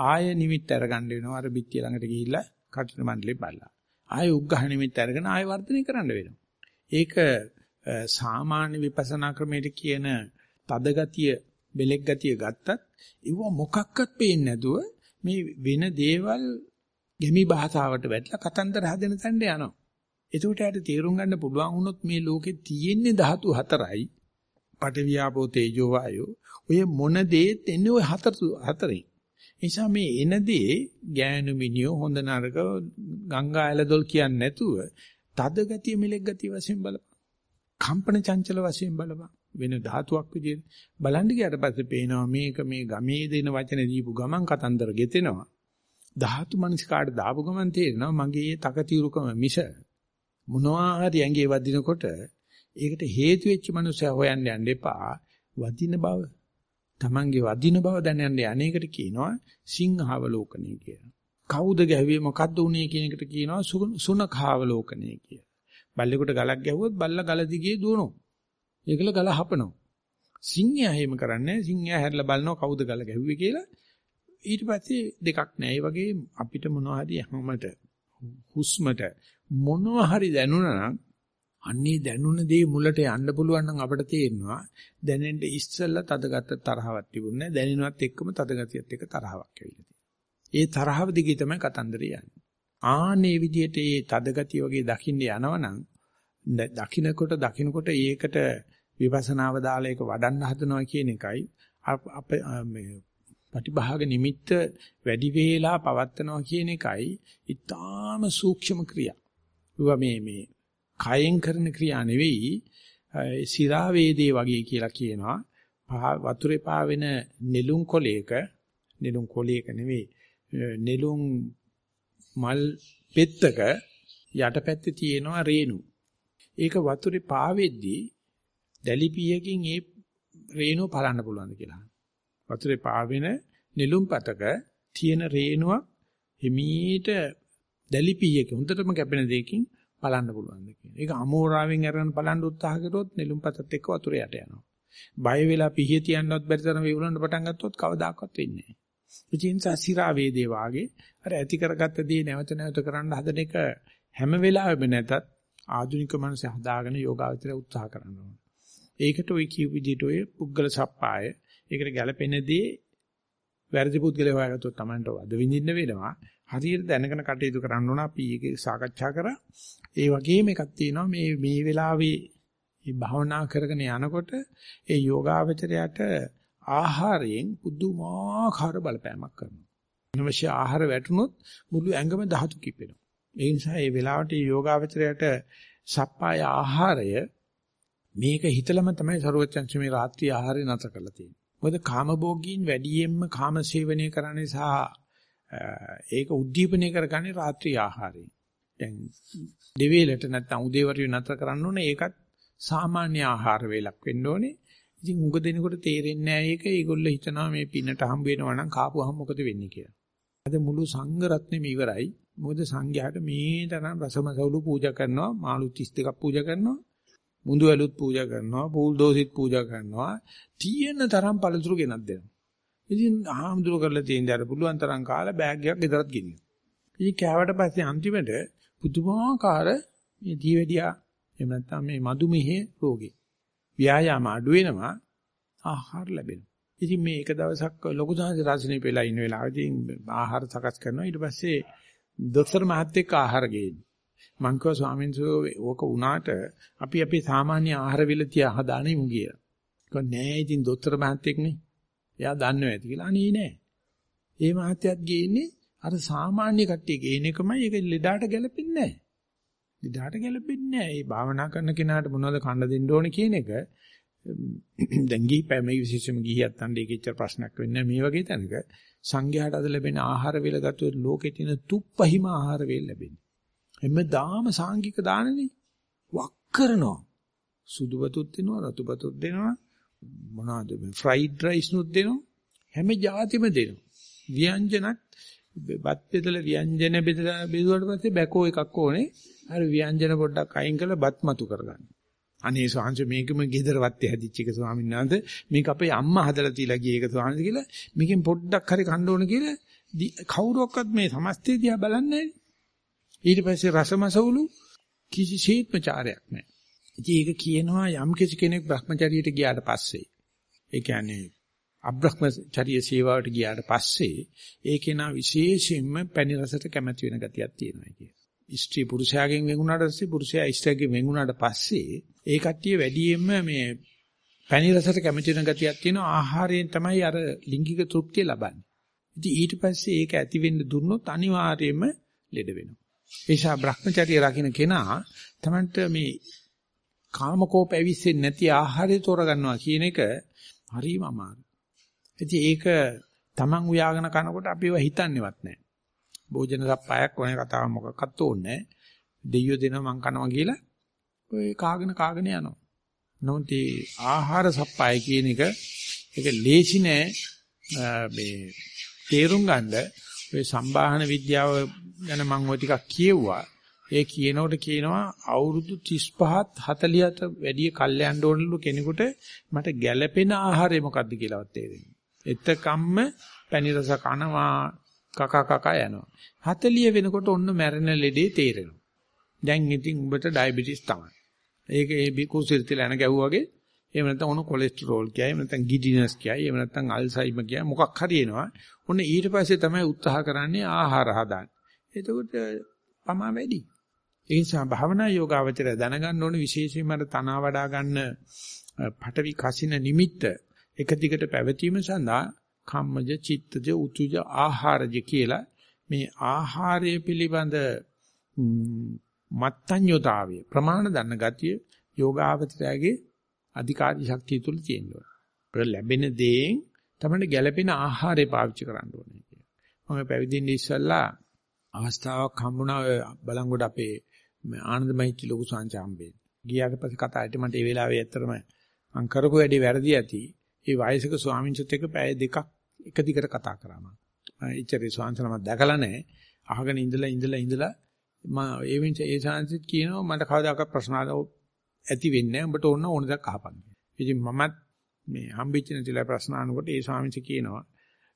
ආයෙ නිමිත්ත අරගන්න වෙනවා. අර පිටිය ළඟට ගිහිල්ලා කටින මණ්ඩලේ බලලා. ආයෙ උග්ඝහ නිමිත්ත අරගෙන ආයෙ වර්ධනය කරන්න වෙනවා. ඒක සාමාන්‍ය විපස්සනා ක්‍රමයට කියන තද ගතිය, බෙලෙක් ගතිය ගත්තත් ඒව මොකක්වත් පේන්නේ නැතුව මේ වෙන දේවල් ගැමි භාෂාවට වැටලා කතන්දර හදන තැනට යනවා. එතකොට යාට තේරුම් ගන්න පුළුවන් වුණොත් මේ ලෝකේ තියෙන්නේ ධාතු හතරයි. පඨවියාපෝ තේජෝ වායෝ. ඔය මොන දේත් එන්නේ ඔය හතර හතරේ. නිසා මේ එනදී ගෑනු මිනියෝ හොඳ නරක ගංගා ඇලදොල් කියන්නේ නැතුව තද ගතිය මෙලෙක් ගතිය වශයෙන් බලපන්. කම්පන චංචල වශයෙන් බලපන්. වෙන ධාතුවක් විදියට බලන්න ගියාට පස්සේ පේනවා මේක මේ ගමේ දෙන වචන දීපු ගමන් කතන්දර ගෙතෙනවා. ධාතු මනසිකාට දාපු ගමන් තේරෙනවා මගේ තකතිරුකම මිස මොනවා හරි ඇඟේ වදිනකොට ඒකට හේතු වෙච්ච මනුස්සයා හොයන්න යන්න එපා. වදින බව. Tamange වදින බව දැනන්න අනේකට කියනවා සිංහාවලෝකණය කියලා. කවුද ගැහුවේ මොකද්ද උනේ කියන එකට කියනවා සුනඛාවලෝකණය කියලා. බල්ලෙකුට ගලක් ගැහුවොත් බල්ලා ගල දිගේ දුවනවා. ඒකල ගල හපනවා. සිංහයා එහෙම කරන්නේ සිංහයා හැරලා බලනවා කවුද ගල ගැහුවේ කියලා. ඊට පස්සේ දෙකක් නෑ. ඒ වගේ අපිට මොනවා හරි හැමමට හුස්මට මොනවා හරි දැනුණා නම් අන්නේ දැනුණ දේ මුලට යන්න පුළුවන් නම් අපිට තේරෙනවා දැනෙන්න ඉස්සෙල්ලා තදගත තරහවක් තිබුණේ නැහැ දැනෙනවත් එක්කම තදගතියත් එක්ක තරහවක් ඇවිල්ලා ඒ තරහව දිගේ තමයි කතන්දරය යන්නේ ආනේ විදිහට මේ තදගතිය වගේ දකින්න යනවනම් දකින්නකොට දකින්නකොට ඒකට විපස්සනාව දාලා ඒක වඩන්න හදනවා කියන එකයි අප මේ ප්‍රතිභාග නිමිත්ත වැඩි වේලා පවත්නවා කියන එකයි ඊටාම සූක්ෂම ක්‍රියා. ඒවා මේ මේ කයෙන් කරන ක්‍රියා නෙවෙයි සිරා වේදේ වගේ කියලා කියනවා. වතුරේ පාවෙන නෙළුම් කොලයක නෙළුම් කොලයක නෙවෙයි නෙළුම් මල් පෙත්තක යටපැත්තේ තියෙනවා රේණු. ඒක වතුරේ පාවෙද්දී දැලිපියකින් ඒ රේණුව බලන්න පුළුවන්ද කියලා. වතුරේ පාවෙන නෙළුම් පතක තියෙන රේණුවක් හිමීට දැලිපියක හොඳටම කැපෙන දෙයකින් බලන්න පුළුවන් ද කියන. ඒක අමෝරාවෙන් අරන් බලන්න උත්සාහ කරොත් නෙළුම්පතත් එක්ක වතුර යට යනවා. බය වෙලා පිහිය තියන්නවත් බැරි තරම වේවුලන්න පටන් ගත්තොත් කවදාකවත් වෙන්නේ නැහැ. ඒ නිසා සිරා වේදේ වාගේ අර ඇති කරගත්ත දේ නැවත නැවත කරන්න හදන එක හැම වෙලාවෙම නැතත් ආධුනික මනස හදාගෙන යෝගාවචරය උත්සාහ කරනවා. ඒකට ওই කියු විදිහට ඔය පුද්ගල සප්පාය ඒකට ගැළපෙන දේ වැරදි පුද්ගලයා හොයාගත්තොත් Tamanට වද විඳින්න වෙනවා. හරියට දැනගෙන කටයුතු කරන්න ඕන අපි ඒක සාකච්ඡා කරා. ඒ වගේම එකක් තියෙනවා මේ මේ වෙලාවේ මේ භාවනා කරගෙන යනකොට ඒ යෝගාවචරයට ආහාරයෙන් පුදුමාකාර බලපෑමක් කරනවා. අනවශ්‍ය ආහාර වැටුනොත් මුළු ඇඟම ධාතු කිපෙනවා. ඒ නිසා මේ වෙලාවට යෝගාවචරයට සප්පාය ආහාරය මේක හිතලම තමයි ਸਰවචන්ච මේ රාත්‍රී ආහාරය නැතර කරලා තියෙන්නේ. මොකද කාමභෝගීන් වැඩියෙන්ම කාම සේවනය කරන්නේ සහ ඒක උද්දීපනය කරගන්නේ රාත්‍රී ආහාරයෙන්. දැන් දෙවේලට නැත්නම් උදේවරු නතර කරන්න ඕනේ ඒකත් සාමාන්‍ය ආහාර වේලක් වෙන්න ඕනේ. ඉතින් උඟ දෙනකොට තේරෙන්නේ නැහැ ඒක. ඒගොල්ලෝ හිතනවා මේ පින්නට හම්බ වෙනවා නම් කාපුවහම මොකද වෙන්නේ කියලා. අද මුළු සංඝ රත්නෙම ඉවරයි. මොකද සංඝයාට මේ තරම් රසමසවුලු පූජා කරනවා, මාළු 32ක් පූජා කරනවා, මුඳු ඇලුත් පූජා කරනවා, පූල් දෝසිත් පූජා කරනවා. තියෙන තරම් පළතුරු ගෙනත් දෙනවා. ඉතින් ආම්දුර කරලා තියෙන දර පුළුවන් තරම් කාලා බෑග් එකක් ගෙදරත් ගෙනියන. ඉතින් කෑවට පස්සේ අන්තිමට පුදුමාකාර මේ දීවැඩියා එහෙම නැත්නම් මේ මදුමෙහි රෝගේ. ව්‍යායාම අඩු වෙනවා ආහාර ලැබෙනවා. ඉතින් මේ එක දවසක් ලොකු සාහිත්‍ය රචනයේ වෙලා ඉන්න වෙලාවදී ආහාර සකස් කරනවා ඊට පස්සේ දොස්තර මහත්තයෙක් ආහාර ගේන්නේ. මං කිව්වා ස්වාමීන් වහන්සේ ඕක වුණාට අපි අපේ සාමාන්‍ය ආහාර විල තියා හදානෙමු කියලා. කිව්වා නෑ ඉතින් දොස්තර මහත්තයෙක් නේ එයා දන්නව ඇති කියලා. අනේ නෑ. ඒ මහත්යත් ගේන්නේ අර සාමාන්‍ය කට්ටිය ගේන එකමයි ඒක ලෙඩාට ගැලපෙන්නේ නෑ. ලෙඩාට ගැලපෙන්නේ නෑ. ඒ භාවනා කරන කෙනාට මොනවද කන්න දෙන්න ඕනේ කියන එක දැන් ගිහිපැ මේ විශේෂම ගිහියත් අන්න ඒකෙච්චර ප්‍රශ්නයක් වෙන්නේ මේ වගේ තැනක සංඝයාට අද ලැබෙන ආහාර වේල ගත්තොත් ලෝකේ තියෙන තුප්පහිම ආහාර වේල ලැබෙන්නේ. හැමදාම සාංගික දානනේ වක් කරනවා. සුදුබතුත් දෙනවා රතුබතුත් දෙනවා මොනවද මේ ෆ්‍රයිඩ් රයිස් නුත් දෙනවා හැම જાතිම දෙනවා ව්‍යංජනත් බත් බෙදලා ව්‍යංජන බෙදලා බෙදුවට පස්සේ බැකෝ එකක් ඕනේ. අර ව්‍යංජන පොඩ්ඩක් අයින් කරලා බත් මතු කරගන්න. අනේ ස්වාංශ මේකම ගෙදර වත්තේ හැදිච්ච එක ස්වාමීන් වහන්සේ. මේක අපේ අම්මා හදලා තියලා ගිය එක ස්වාමීන් කියලා මේකෙන් පොඩ්ඩක් හරි කන්න ඕන කියලා කවුරුවක්වත් මේ සමස්තය දිහා බලන්නේ ඊට පස්සේ රසමසවුලු කිසිසේත්ම චාරයක් නැහැ. ඉතින් ඒක කියනවා යම් කිසි කෙනෙක් Brahmacharyaට ගියාට පස්සේ. ඒ කියන්නේ අබ්‍රහ්මචර්ය සේවාවට ගියාට පස්සේ ඒකේ නා විශේෂයෙන්ම පැණි රසට කැමති වෙන ගතියක් තියෙනවා කිය. ස්ත්‍රී පුරුෂයාගෙන් වෙන්ුණාට පස්සේ පුරුෂයා ස්ත්‍රියගෙන් වෙන්ුණාට පස්සේ ඒ කට්ටිය වැඩියෙන්ම මේ පැණි රසට කැමති වෙන ගතියක් තියෙනවා ආහාරයෙන් තමයි අර ලිංගික තෘප්තිය ලබන්නේ. ඉතින් ඊට පස්සේ ඒක ඇති වෙන්න දුන්නොත් අනිවාර්යයෙන්ම ලෙඩ වෙනවා. ඒ නිසා Brahmacharya රකින්න කෙනා තමන්ට මේ කාමකෝප ඇවිස්සෙන්නේ නැති ආහාරය තෝරගන්නවා කියන එක හරිම අමාරුයි. ඉතින් ඒක Taman උයාගෙන කනකොට අපි ඒවා හිතන්නේවත් නැහැ. භෝජන සප්පායක් ඕනේ කතාව මොකක්වත් ඕනේ නැහැ. දෙයියෝ දෙනවා මං කනවා කියලා ඔය කාගෙන කාගෙන යනවා. නමුත් මේ ආහාර සප්පාය කියන එක ඒක ලේසි නෑ මේ තේරුම් ගන්න ඔය සම්බාහන විද්‍යාව ගැන මම ඔය ටිකක් කියෙව්වා. ඒ කියනකොට කියනවා අවුරුදු 35ත් 40ත් වැඩි කල්යන්න ඕනලු කෙනෙකුට මට ගැළපෙන ආහාරය මොකක්ද කියලාවත් තේරෙන්නේ. එතකම්ම පැණි රස කනවා කක කක යනවා. 40 වෙනකොට ඔන්න මැරෙන ලෙඩේ තේරෙනවා. දැන් ඉතින් උඹට ඩයබටිස් තමයි. ඒක ඒ බිකුසිර තියලා යන ගැහුවා වගේ එහෙම නැත්නම් ඔන්න කොලෙස්ටරෝල් කියයි එහෙම නැත්නම් ගිඩිනස් කියයි එහෙම නැත්නම් අල්සයිමර් කියයි මොකක් හරි එනවා. ඔන්න ඊට පස්සේ තමයි උත්සාහ කරන්නේ ආහාර හදාන්න. එතකොට පමා වැඩි. ඒ නිසා භාවනා යෝගාවචරය දැනගන්න ඕනේ විශේෂයෙන්ම අර තනවා වඩා ගන්න පටවි කසින නිමිත්ත එක දිගට පැවතීම සඳහා කම්මජ චිත්තජ උතුජ ආහාරජ කියලා මේ ආහාරය පිළිබඳ මත්ඤ්‍යතාවය ප්‍රමාණ දන්න ගතිය යෝගාවචරයේ අධිකාරී ශක්තිය තුල තියෙනවා. ඒක ලැබෙන දේෙන් තමයි ගැළපෙන ආහාරය පාවිච්චි කරන්න ඕනේ කියන්නේ. මම පැවිදිින් ඉස්සල්ලා අවස්ථාවක් හම්බුණා බලංගොඩ අපේ ආනන්දමයිචි ලොකු සංචාම්බේ. ගියාට පස්සේ කතාවට මට ඒ වෙලාවේ ඇත්තටම මම කරපු වැඩේ වැරදි ඇති. ඒ වයසක ස්වාමීන්චත් එක්ක පැය දෙකක් එක දිගට කතා කරා මම. ඉච්චරේ ස්වාමීන් දැකලා නැහැ. අහගෙන ඉඳලා ඉඳලා ඉඳලා මම ඒ වෙනස ඒ සාංශිත් කියනවා මට කවදාකවත් ප්‍රශ්න ඇති වෙන්නේ නැහැ. උඹට ඕන ඕන දක් අහපන්. ඉතින් මමත් මේ හම්බෙච්ච නැතිලා ප්‍රශ්න අහනකොට ඒ ස්වාමීන් කියනවා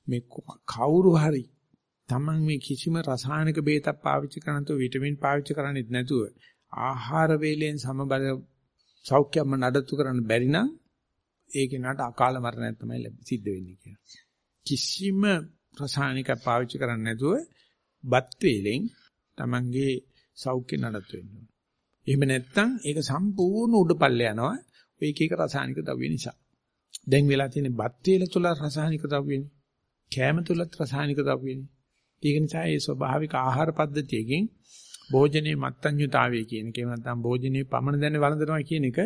මේ කවුරු හරි Taman මේ කිසිම රසායනික බේතක් පාවිච්චි කරන නැතුව විටමින් පාවිච්චි කරන්නේත් නැතුව ආහාර වේලෙන් සමබර සෞඛ්‍යම නඩත්තු කරන්න බැරි නම් ඒ කෙනාට අකාල මරණයක් තමයි සිද්ධ වෙන්නේ කියලා. කිසිම රසායනික පාවිච්චි කරන්නේ නැතුව බත් වේලෙන් Tamanගේ සෞඛ්‍ය නඩත්තු වෙන්න ඕන. එහෙම නැත්නම් ඒක සම්පූර්ණ උඩපල්ල යනවා. ඔය එක එක රසායනික ද්‍රව්‍ය නිසා. දැන් වෙලා තියෙන බත් වේල තුල රසායනික ද්‍රව්‍යනේ. කෑම තුලත් රසායනික ද්‍රව්‍යනේ. ඒක නිසා ඒ ස්වභාවික ආහාර පද්ධතියකින් භෝජනයේ මත්ඤ්‍යතාවය කියන එක එහෙම නැත්නම් භෝජනයේ පමණ දැන වළඳනවා කියන එක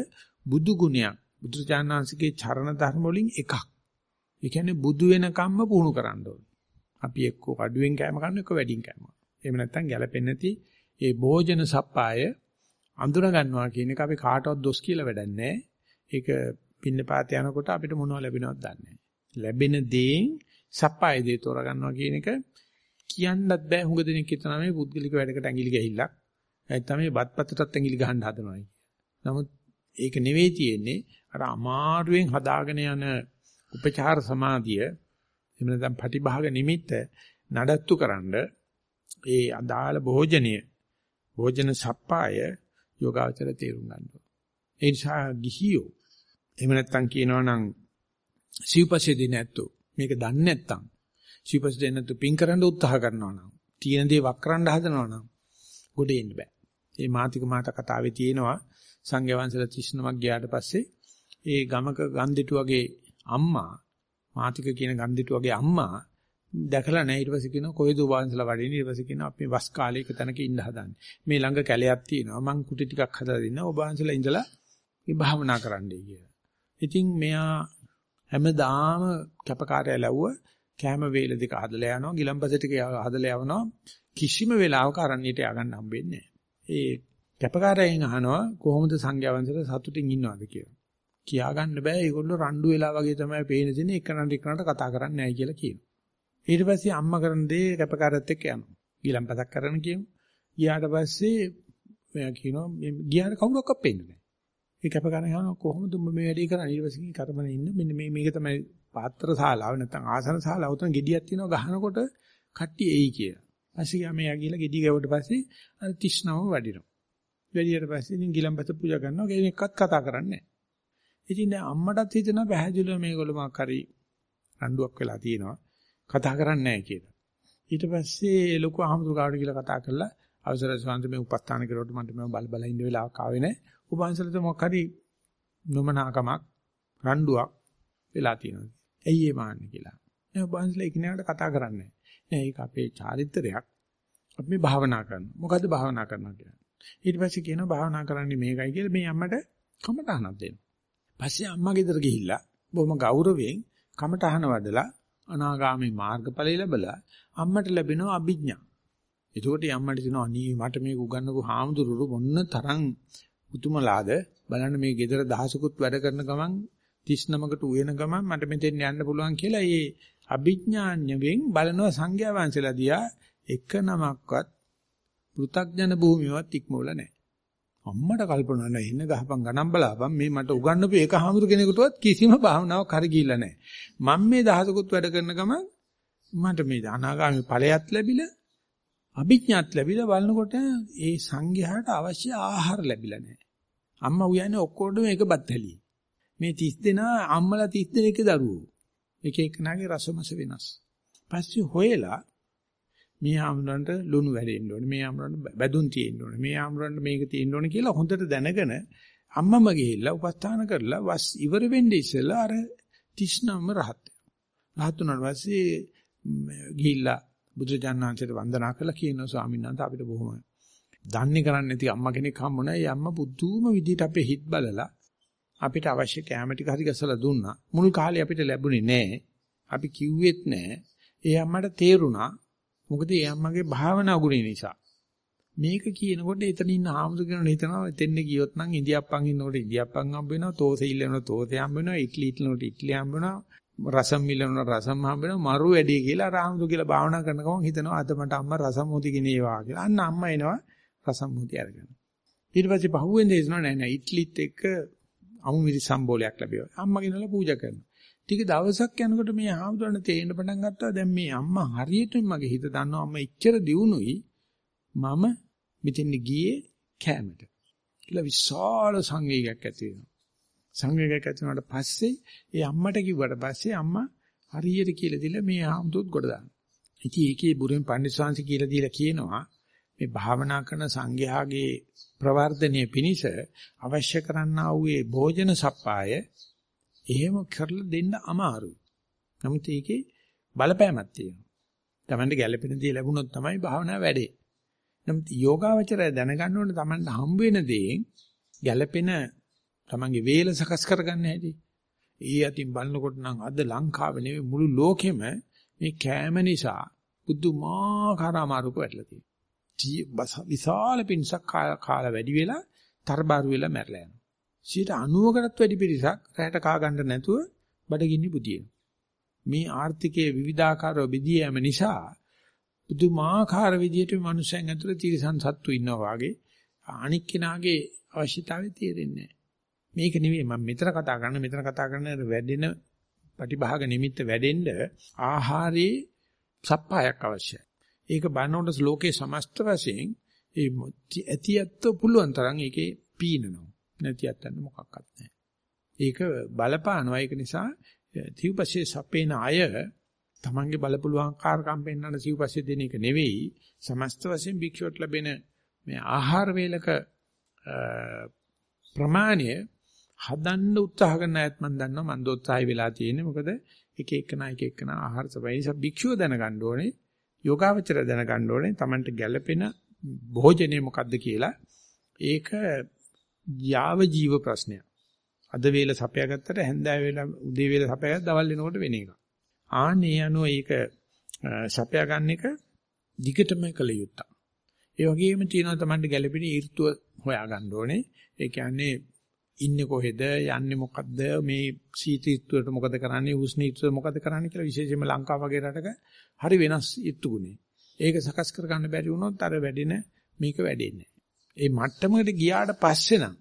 බුදු ගුණයක්. බුදුචානන්සේගේ චරණ ධර්ම වලින් එකක්. ඒ කියන්නේ බුදු වෙනකම්ම පුහුණු කරන්න ඕනේ. අපි එක්ක අඩුවෙන් කෑම කන්න එක්ක වැඩියෙන් කෑම. එහෙම නැත්නම් ගැළපෙන්නේ නැති ඒ භෝජන සප්පාය අඳුර ගන්නවා කියන එක අපි කාටවත් දොස් කියලා වැඩක් නැහැ. ඒක පින්නපාත යනකොට අපිට මොනව ලැබෙනවද දන්නේ ලැබෙන දේෙන් සප්පාය දේ තෝර ගන්නවා කියන එක කියන්නත් බෑ හුඟ දෙනෙක් හිතනවා මේ පුද්ගලික වැඩකට ඇඟිලි ගහිල්ලක්. ඒ තමයි බත්පතටත් ඇඟිලි ගහන්න හදනවා නමුත් ඒක නෙවෙයි තියෙන්නේ අර අමාරුවෙන් හදාගෙන යන උපචාර සමාධිය එහෙම නැත්නම් ප්‍රතිභාග නිමිත්ත නඩත්තු කරන්න ඒ අදාළ භෝජනය භෝජන සප්පාය යෝගාචර තේරුම් ගන්නවා. ඒ නිසා ගිහියෝ එහෙම නැත්නම් කියනවා නම් සිව්පස්සේ දෙන්නේ නැත්තෝ මේක දන්නේ නැත්තම් සිව්පස්සේ දෙන්නේ නැතු පින් කරන්න උත්සාහ කරනවා නම් තියෙන දේ වක්රන්න හදනවා නම් ගොඩ එන්න බෑ. මේ මාතික මාතා කතාවේ තියෙනවා සංඝ වංශල 39ක් ගියාට පස්සේ ඒ ගමක ගන්දිටු වගේ අම්මා මාතික කියන ගන්දිටු වගේ අම්මා දැකලා නැහැ. ඊට පස්සේ කියනවා කොහෙද ඔබවන්සලා වඩින්නේ? ඊට පස්සේ කියනවා අපි වස් කාලේ එක තැනක ඉන්න හදන්නේ. මේ ළඟ කැලයක් තියෙනවා. මං කුටි ටිකක් හදලා දෙන්න ඔබවන්සලා ඉඳලා මේ භාවනා කරන්නයි කියලා. ඉතින් මෙයා හැමදාම කැපකාරය ලැබුව කැම වේල දෙක හදලා යනවා. ගිලම්පස ටික හදලා යවනවා. කිසිම වෙලාවක අරණියට යගන්න හම්බෙන්නේ නැහැ. ඒ කැපකාරයෙන් අහනවා කොහොමද සංඝයා වහන්සේලා සතුටින් ඉන්නවද? කියලා. කියා ගන්න බෑ ඒගොල්ලෝ රණ්ඩු වෙලා වගේ තමයි පේන දෙන්නේ එකනට එකනට කතා කරන්නේ නැහැ කියලා කියනවා ඊට පස්සේ අම්මා කරන දේ කැපකාරයත් එක්ක යනවා. ගිලම්පතක් කරන්න කියමු. ගියාට පස්සේ මෙයා කියනවා මේ ගියාට කවුරක්වත් පේන්නේ නැහැ. ඒ කැපකාරය අහනවා කොහොමද මේ වැඩේ කරන්නේ? ඊට පස්සේ කරමනේ ඉන්න මෙන්න මේ මේක තමයි පාත්‍ර ශාලාව නැත්නම් ආසන ශාලාව. උතන gediyak තියෙනවා ගහනකොට කට්ටි එයි කියලා. පස්සේ ගියා මෙයා ගිහලා gedi ගැවුවට පස්සේ අර 39 වඩිනවා. වැඩියට පස්සේ ඉතින් ගිලම්පත පූජා කරනවා. කෙනෙක්වත් කතා කරන්නේ නැහැ. ඉතින් දැන් අම්මටත් හිතෙනවා පැහැදිලිව මේගොල්ලෝ මාක් හරි රණ්ඩුවක් වෙලා තියෙනවා. කතා කරන්නේ නැහැ කියලා. ඊට පස්සේ ලොකු අහමුතු කාට කියලා කතා කරලා අවසර ස්වාමීන් මේ උපස්ථාන කරුවට මට මේ බල බල ඉන්න වෙලාවක් ආවේ නැහැ. උපන්සලට මොකක් හරි නොමනාකමක් රණ්ඩුවක් වෙලා තියෙනවා. ඇයි ඒ මාන්නේ කියලා. නෑ උපන්සල එකිනෙකට කතා කරන්නේ නෑ. ඒක අපේ චාරිත්‍රයක්. අපි මේ භාවනා කරනවා. මොකද්ද භාවනා කරනවා කියන්නේ? ඊට පස්සේ කියනවා භාවනා කරන්නේ මේකයි කියලා මේ අම්මට කමටහනක් දෙනවා. පස්සේ අම්මා ගෙදර ගිහිල්ලා බොහොම ගෞරවයෙන් කමටහන වදලා අනාගාමී මාර්ගඵලය ලැබලා අම්මට ලැබෙනවා අභිඥා. එතකොට අම්මට කියනවා අනී මට මේක උගන්නපු හාමුදුරුවෝ මොන්න තරම් උතුමලාද බලන්න මේ ගෙදර දහසකුත් වැඩ කරන ගමන් 39කට උයන ගමන් මට මෙතෙන් යන්න පුළුවන් කියලා ඒ අභිඥාන්‍යයෙන් බලනවා සංඝයා වහන්සේලා දිහා එක නමක්වත් පෘ탁ජන භූමියවත් ඉක්මවල නැහැ. අම්මට කල්පනා නැහැ ඉන්න ගහපන් ගණන් බලාපන් මේ මට උගන්නපු එක හාමුදුර කෙනෙකුටවත් කිසිම භාවනාවක් හරි ගිහිල්ලා නැහැ. මම මේ දහසකුත් වැඩ කරන ගමන් මට මේ අනාගාමී ඵලයක් ලැබිලා අභිඥාත් ලැබිලා බලනකොට ඒ සංඝයාට අවශ්‍ය ආහාර ලැබිලා නැහැ. අම්මා උයන්නේ ඔක්කොටම එක බත් හැලියි. මේ 30 දෙනා අම්මලා 30 දෙනෙක් දරුවෝ. එක එකනාගේ රසමස වෙනස්. පස්සේ හොයලා මේ ආමරන්ට ලුණු වැඩෙන්න ඕනේ. මේ ආමරන්ට බැදුන් තියෙන්න ඕනේ. මේ ආමරන්ට මේක තියෙන්න ඕනේ කියලා හොඳට දැනගෙන අම්මම ගිහිල්ලා උපස්ථාන කරලා වස් ඉවර වෙන්නේ ඉස්සෙල්ලා අර 39ම රහත් වෙනවා. රහත් වුණාට පස්සේ ගිහිල්ලා බුදුජානනාංශයට වන්දනා කළා කියනවා ස්වාමීන් වහන්සේ අපිට බොහොම දන්නේ කරන්නේ නැති අම්මා කෙනෙක් හම්බුණා. ඒ අම්මා පුදුම විදිහට අපේ හිත බලලා අපිට අවශ්‍ය කැම ටික හරි ගසලා දුන්නා. මුල් කාලේ අපිට ලැබුණේ නැහැ. අපි කිව්වෙත් නැහැ. ඒ අම්මට තේරුණා. මොකද ඒ අම්මගේ භාවනා ගුණය නිසා. මේක කියනකොට එතන ඉන්න ආමුදු කෙනෙක් හිතනවා එතෙන් ගියොත් නම් ඉන්දියාප්පන් ඉන්නකොට ඉන්දියාප්පන් හම්බ වෙනවා, තෝසෙ ඉල්ලනකොට තෝසෙ හම්බ වෙනවා, ඉට්ලි ඉල්ලනකොට ඉට්ලි හම්බ වෙනවා, රසම් මිලනකොට රසම් හම්බ වෙනවා, මරු වැඩි කියලා රාමුදු කියලා භාවනා කරන ගමන් හිතනවා අද මට අම්මා රසම් මොති ගෙනේවා කියලා. අන්න අම්මා එනවා රසම් මොති අරගෙන. ඊට පස්සේ පහුවෙන් දෙනවා නෑ නෑ ඉට්ලිත් එක්ක අමු මිරි සම්බෝලයක් ලැබෙවා. අම්මා ගෙනලා පූජා කරනවා. ටික දවසක් යනකොට මේ ආහුදුරන තේරෙන්න පටන් ගත්තා දැන් මේ අම්මා හරියටම මගේ හිත දන්නවා අම්මා ඉච්චර දියුණුයි මම මෙතෙන් ගියේ කැමට. කියලා විශාල සංවේගයක් ඇති වෙනවා. සංවේගයක් ඇති වුණාට පස්සේ ඒ අම්මට කිව්වට පස්සේ අම්මා හරියට කියලා දීලා මේ ආහුදුත් ගොඩ දානවා. ඉතින් ඒකේ බුරුෙන් පඬිස්සංශ කියලා දීලා කියනවා මේ භාවනා කරන සංඝයාගේ ප්‍රවර්ධනයේ පිණිස අවශ්‍ය කරන්නා වූ ඒ භෝජන සප්පාය එහෙම කරලා දෙන්න අමාරුයි. නමුත් ඒකේ බලපෑමක් තියෙනවා. Tamanට ගැළපෙන දේ ලැබුණොත් තමයි භාවනාව වැඩේ. නමුත් යෝගාවචරය දැනගන්න ඕනේ Tamanට හම්බ වෙන දේෙන් ගැළපෙන Tamanගේ වේල සකස් කරගන්න හැටි. ඊ අතින් බලනකොට නම් අද ලංකාවේ නෙවෙයි මුළු ලෝකෙම මේ කෑම නිසා බුදුමාකාර අමාරුක වැටලා තියෙනවා. විශාල පින්සක් කාලා වැඩි වෙලා තරබාරු වෙලා මැරලා යනවා. 90කටත් වැඩි පිරිසක් රැයට කා ගන්න නැතුව බඩගිනි බුදියන. මේ ආර්ථිකයේ විවිධාකාරව බෙදී යෑම නිසා පුදුමාකාර විදියට මේ මනුස්සයන් ඇතුළේ තිරසන් සත්තු ඉන්නවා වගේ අනික් කෙනාගේ අවශ්‍යතාවය තේරෙන්නේ මේක නෙවෙයි මම මෙතන කතා කරන්නේ මෙතන කතා කරන්නේ වැඩෙන ප්‍රතිභාග නිමිත්ත වැඩෙන්න ආහාරයේ සප්පායක් අවශ්‍යයි. ඒක බලනකොට ලෝකේ සමස්ත වශයෙන් ඒ ඇතියත් පුළුවන් තරම් ඒකේ පීනනවා. නැතියත් යන්න මොකක්වත් නැහැ. ඒක බලපානවා. ඒක නිසා සිව්පස්සේ සපේන අය තමන්ගේ බලපුලුවන්කාරකම් පෙන්වන සිව්පස්සේ දෙන එක නෙවෙයි. සමස්ත වශයෙන් භික්ෂුවට ලැබෙන මේ ආහාර වේලක ප්‍රමාණය හදන්න උත්සාහ කරන අයත් මම දන්නවා. මන් දෝත්සාහය වෙලා තියෙන්නේ. මොකද එක එකනා එක එකනා ආහාර සපයි නිසා භික්ෂුව දැනගන්න ඕනේ. යෝගාවචර දැනගන්න ඕනේ. Tamanට ගැළපෙන භෝජනේ මොකද්ද කියලා. ඒක යාව ජීව ප්‍රශ්නයක්. අද වේල සපයා ගත්තට හැන්දෑ වේල උදේ වේල සපයා ගත්ත දවල් වෙනකොට වෙන එක. ආන්නේ අනුව ඒක සපයා ගන්න එක දිගටම කළ යුත්තක්. ඒ වගේම තියෙනවා Tamanට ගැළපෙන ඍතුව හොයා ගන්න ඕනේ. ඒ කියන්නේ ඉන්නේ කොහෙද යන්නේ මොකද්ද මේ සීත ඍතුවට මොකද කරන්නේ උෂ්ණ ඍතුවට මොකද කරන්නේ කියලා විශේෂයෙන්ම ලංකාව වගේ රටක හරි වෙනස් ඍතු ගුණේ. ඒක සකස් කර ගන්න බැරි වුණොත් අර වැඩෙන මේක වැඩෙන්නේ ඒ මට්ටමකට ගියාට පස්සේ නම්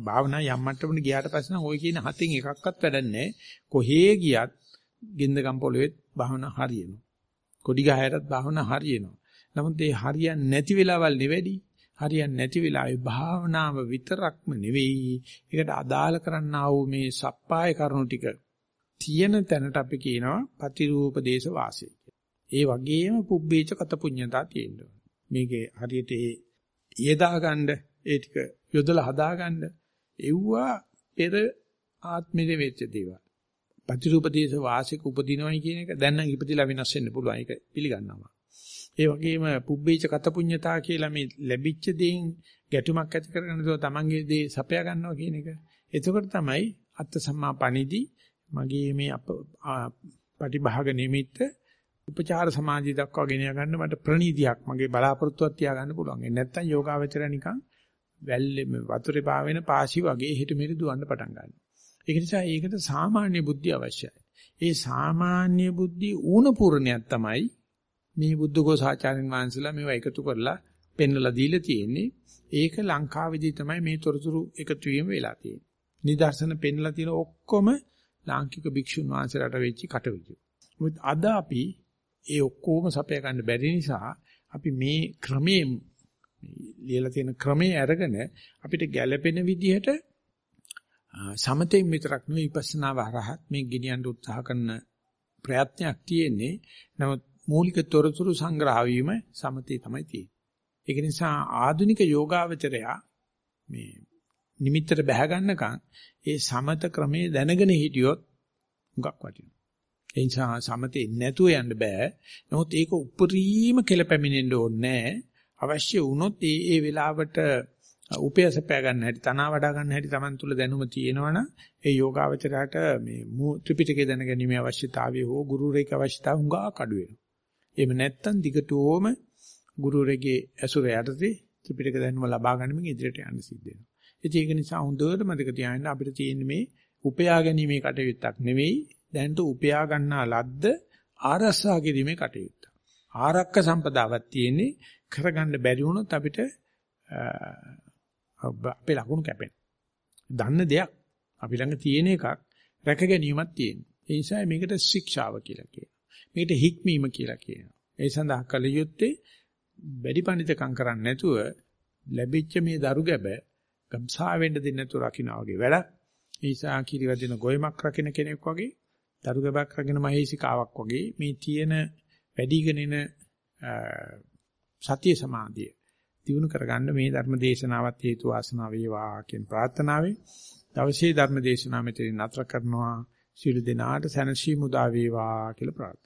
භාවනා යම් මට්ටමකට ගියාට පස්සේ නම් ওই කියන හතෙන් එකක්වත් වැඩන්නේ කොහේ ගියත් ගින්දගම් පොළවේ භාවනා හරියනවා. කොඩි ගහයටත් භාවනා හරියනවා. නමුත් ඒ හරියන්නේ නැති වෙලාවල් නෙවෙයි. හරියන්නේ නැති වෙලාවේ භාවනාව විතරක්ම නෙවෙයි. ඒකට අදාළ කරන්නා වූ මේ සප්පාය කරුණු ටික තියෙන තැනට අපි කියනවා ප්‍රතිරූප දේශ වාසය ඒ වගේම පුබ්බේච කත පුඤ්ඤතා තියෙනවා. මේකේ හරියට ඒ ඊදා ගන්න ඒ ටික යොදලා හදා ගන්න එව්වා පෙර ආත්මෙද වෙච්ච දේවල්. ප්‍රතිරූපදේශ වාසික උපදිනවයි කියන එක දැන් නම් ඉපදිලා වෙනස් වෙන්න පුළුවන්. ඒක පිළිගන්නවා. ඒ වගේම පුබ්බේච කත පුඤ්ඤතා කියලා මේ ලැබිච්ච දේෙන් ගැටුමක් ඇති කරගෙන තමන්ගේ දේ සපයා ගන්නවා කියන එක. එතකොට තමයි අත්ත සම්මා පණිදි මගේ මේ අප පටිභාග නිමිත්ත උපචාර සමාධිය දක්වා ගෙන ගන්න මට ප්‍රණීතියක් මගේ බලාපොරොත්තුවක් තියාගන්න පුළුවන්. ඒ නැත්තම් යෝගාවචරය නිකන් වැල්ලේ වතුරේ පාවෙන පාසි වගේ හිට මෙරි දුවන්න පටන් ගන්නවා. ඒක නිසා ඒකට සාමාන්‍ය බුද්ධිය අවශ්‍යයි. ඒ සාමාන්‍ය බුද්ධිය ඌණ පූර්ණයක් තමයි මේ බුද්ධඝෝස ආචාර්යන් වහන්සේලා මේවා එකතු කරලා පෙන්වලා දීලා තියෙන්නේ. ඒක ලංකාවේදී තමයි මේ තොරතුරු එකතු වීම වෙලා තියෙන්නේ. නිදර්ශන පෙන්වලා තියෙන ඔක්කොම ලාංකික භික්ෂුන් වහන්සේලාට වෙච්ච කටවිජු. මොකද අද අපි ඒ ඔක්කොම සපය ගන්න බැරි නිසා අපි මේ ක්‍රමයේ ලියලා තියෙන ක්‍රමයේ අරගෙන අපිට ගැළපෙන විදිහට සමතෙන් විතරක් නෙවෙයි විපස්සනාව හරහත් මේ ගෙනියන්න උත්සාහ කරන ප්‍රයත්නයක් තියෙන්නේ. නමුත් මූලික තොරතුරු සංග්‍රහ වීම සමතේ තමයි තියෙන්නේ. ඒක නිසා ආධුනික යෝගාවචරයා මේ නිමිත්තට බැහැ ගන්නකම් ඒ සමත ක්‍රමයේ දැනගෙන හිටියොත් හුඟක් වටිනවා. ඒ නිසා සමතේ නැතුව යන්න බෑ. නමුත් ඒක උපරිම කෙලපැමිණෙන්න ඕනේ අවශ්‍ය වුණොත් ඒ ඒ වෙලාවට උපයසපය ගන්න හැටි, තනවා වඩා ගන්න හැටි Taman තුල දැනුම තියෙනවනම් ඒ යෝගාවචරයට මේ ත්‍රිපිටකය දැනගැනීමේ අවශ්‍යතාවය හෝ ගුරුරේක අවශ්‍යතාව හුඟක් අඩු වෙනවා. එහෙම නැත්නම් දිගටම ගුරුරෙගේ ඇසුර යටතේ ත්‍රිපිටක දැනුම ලබා ගැනීමෙන් ඉදිරියට යන්න සිද්ධ වෙනවා. ඉතින් ඒක නිසා හොඳට මතක තියාගන්න අපිට තියෙන්නේ මේ උපයා ගැනීමේ කටයුත්තක් නෙවෙයි දැනට උපයා ගන්නා ලද්ද ආරස්සා කිරීමේ කටයුත්ත. ආරක්ක සම්පදාවක් තියෙන්නේ කරගන්න බැරි වුණොත් අපිට අපේ ලකුණු කැපෙන. දන්න දෙයක් අපි ළඟ තියෙන එකක් රැක ගැනීමක් තියෙනවා. ඒ නිසා මේකට ශික්ෂාව කියලා කියනවා. මේකට හික්මීම කියලා කියනවා. ඒ සඳහා කල යුත්තේ වැඩි පඬිතකම් කරන්නේ නැතුව ලැබිච්ච මේ දරු ගැබ ගම්සා වෙන්න දෙන්නේ නැතුව රකින්න වගේ වැඩක්. ඒ නිසා කිරිවැදින ගොයමක් රකින්න කෙනෙක් වගේ දරු ගැබක් රකින්න මහේසිකාවක් වගේ මේ තියෙන වැඩිගෙන එන සතිය සමාධිය දිනු කරගන්න මේ ධර්ම දේශනාවත් හේතු වාසනා වේවා කියන ප්‍රාර්ථනාවෙන් දවසේ ධර්ම දේශනාව මෙතනින් නතර කරනවා. සියලු දෙනාට සැනසීම උදා වේවා කියලා ප්‍රාර්ථනා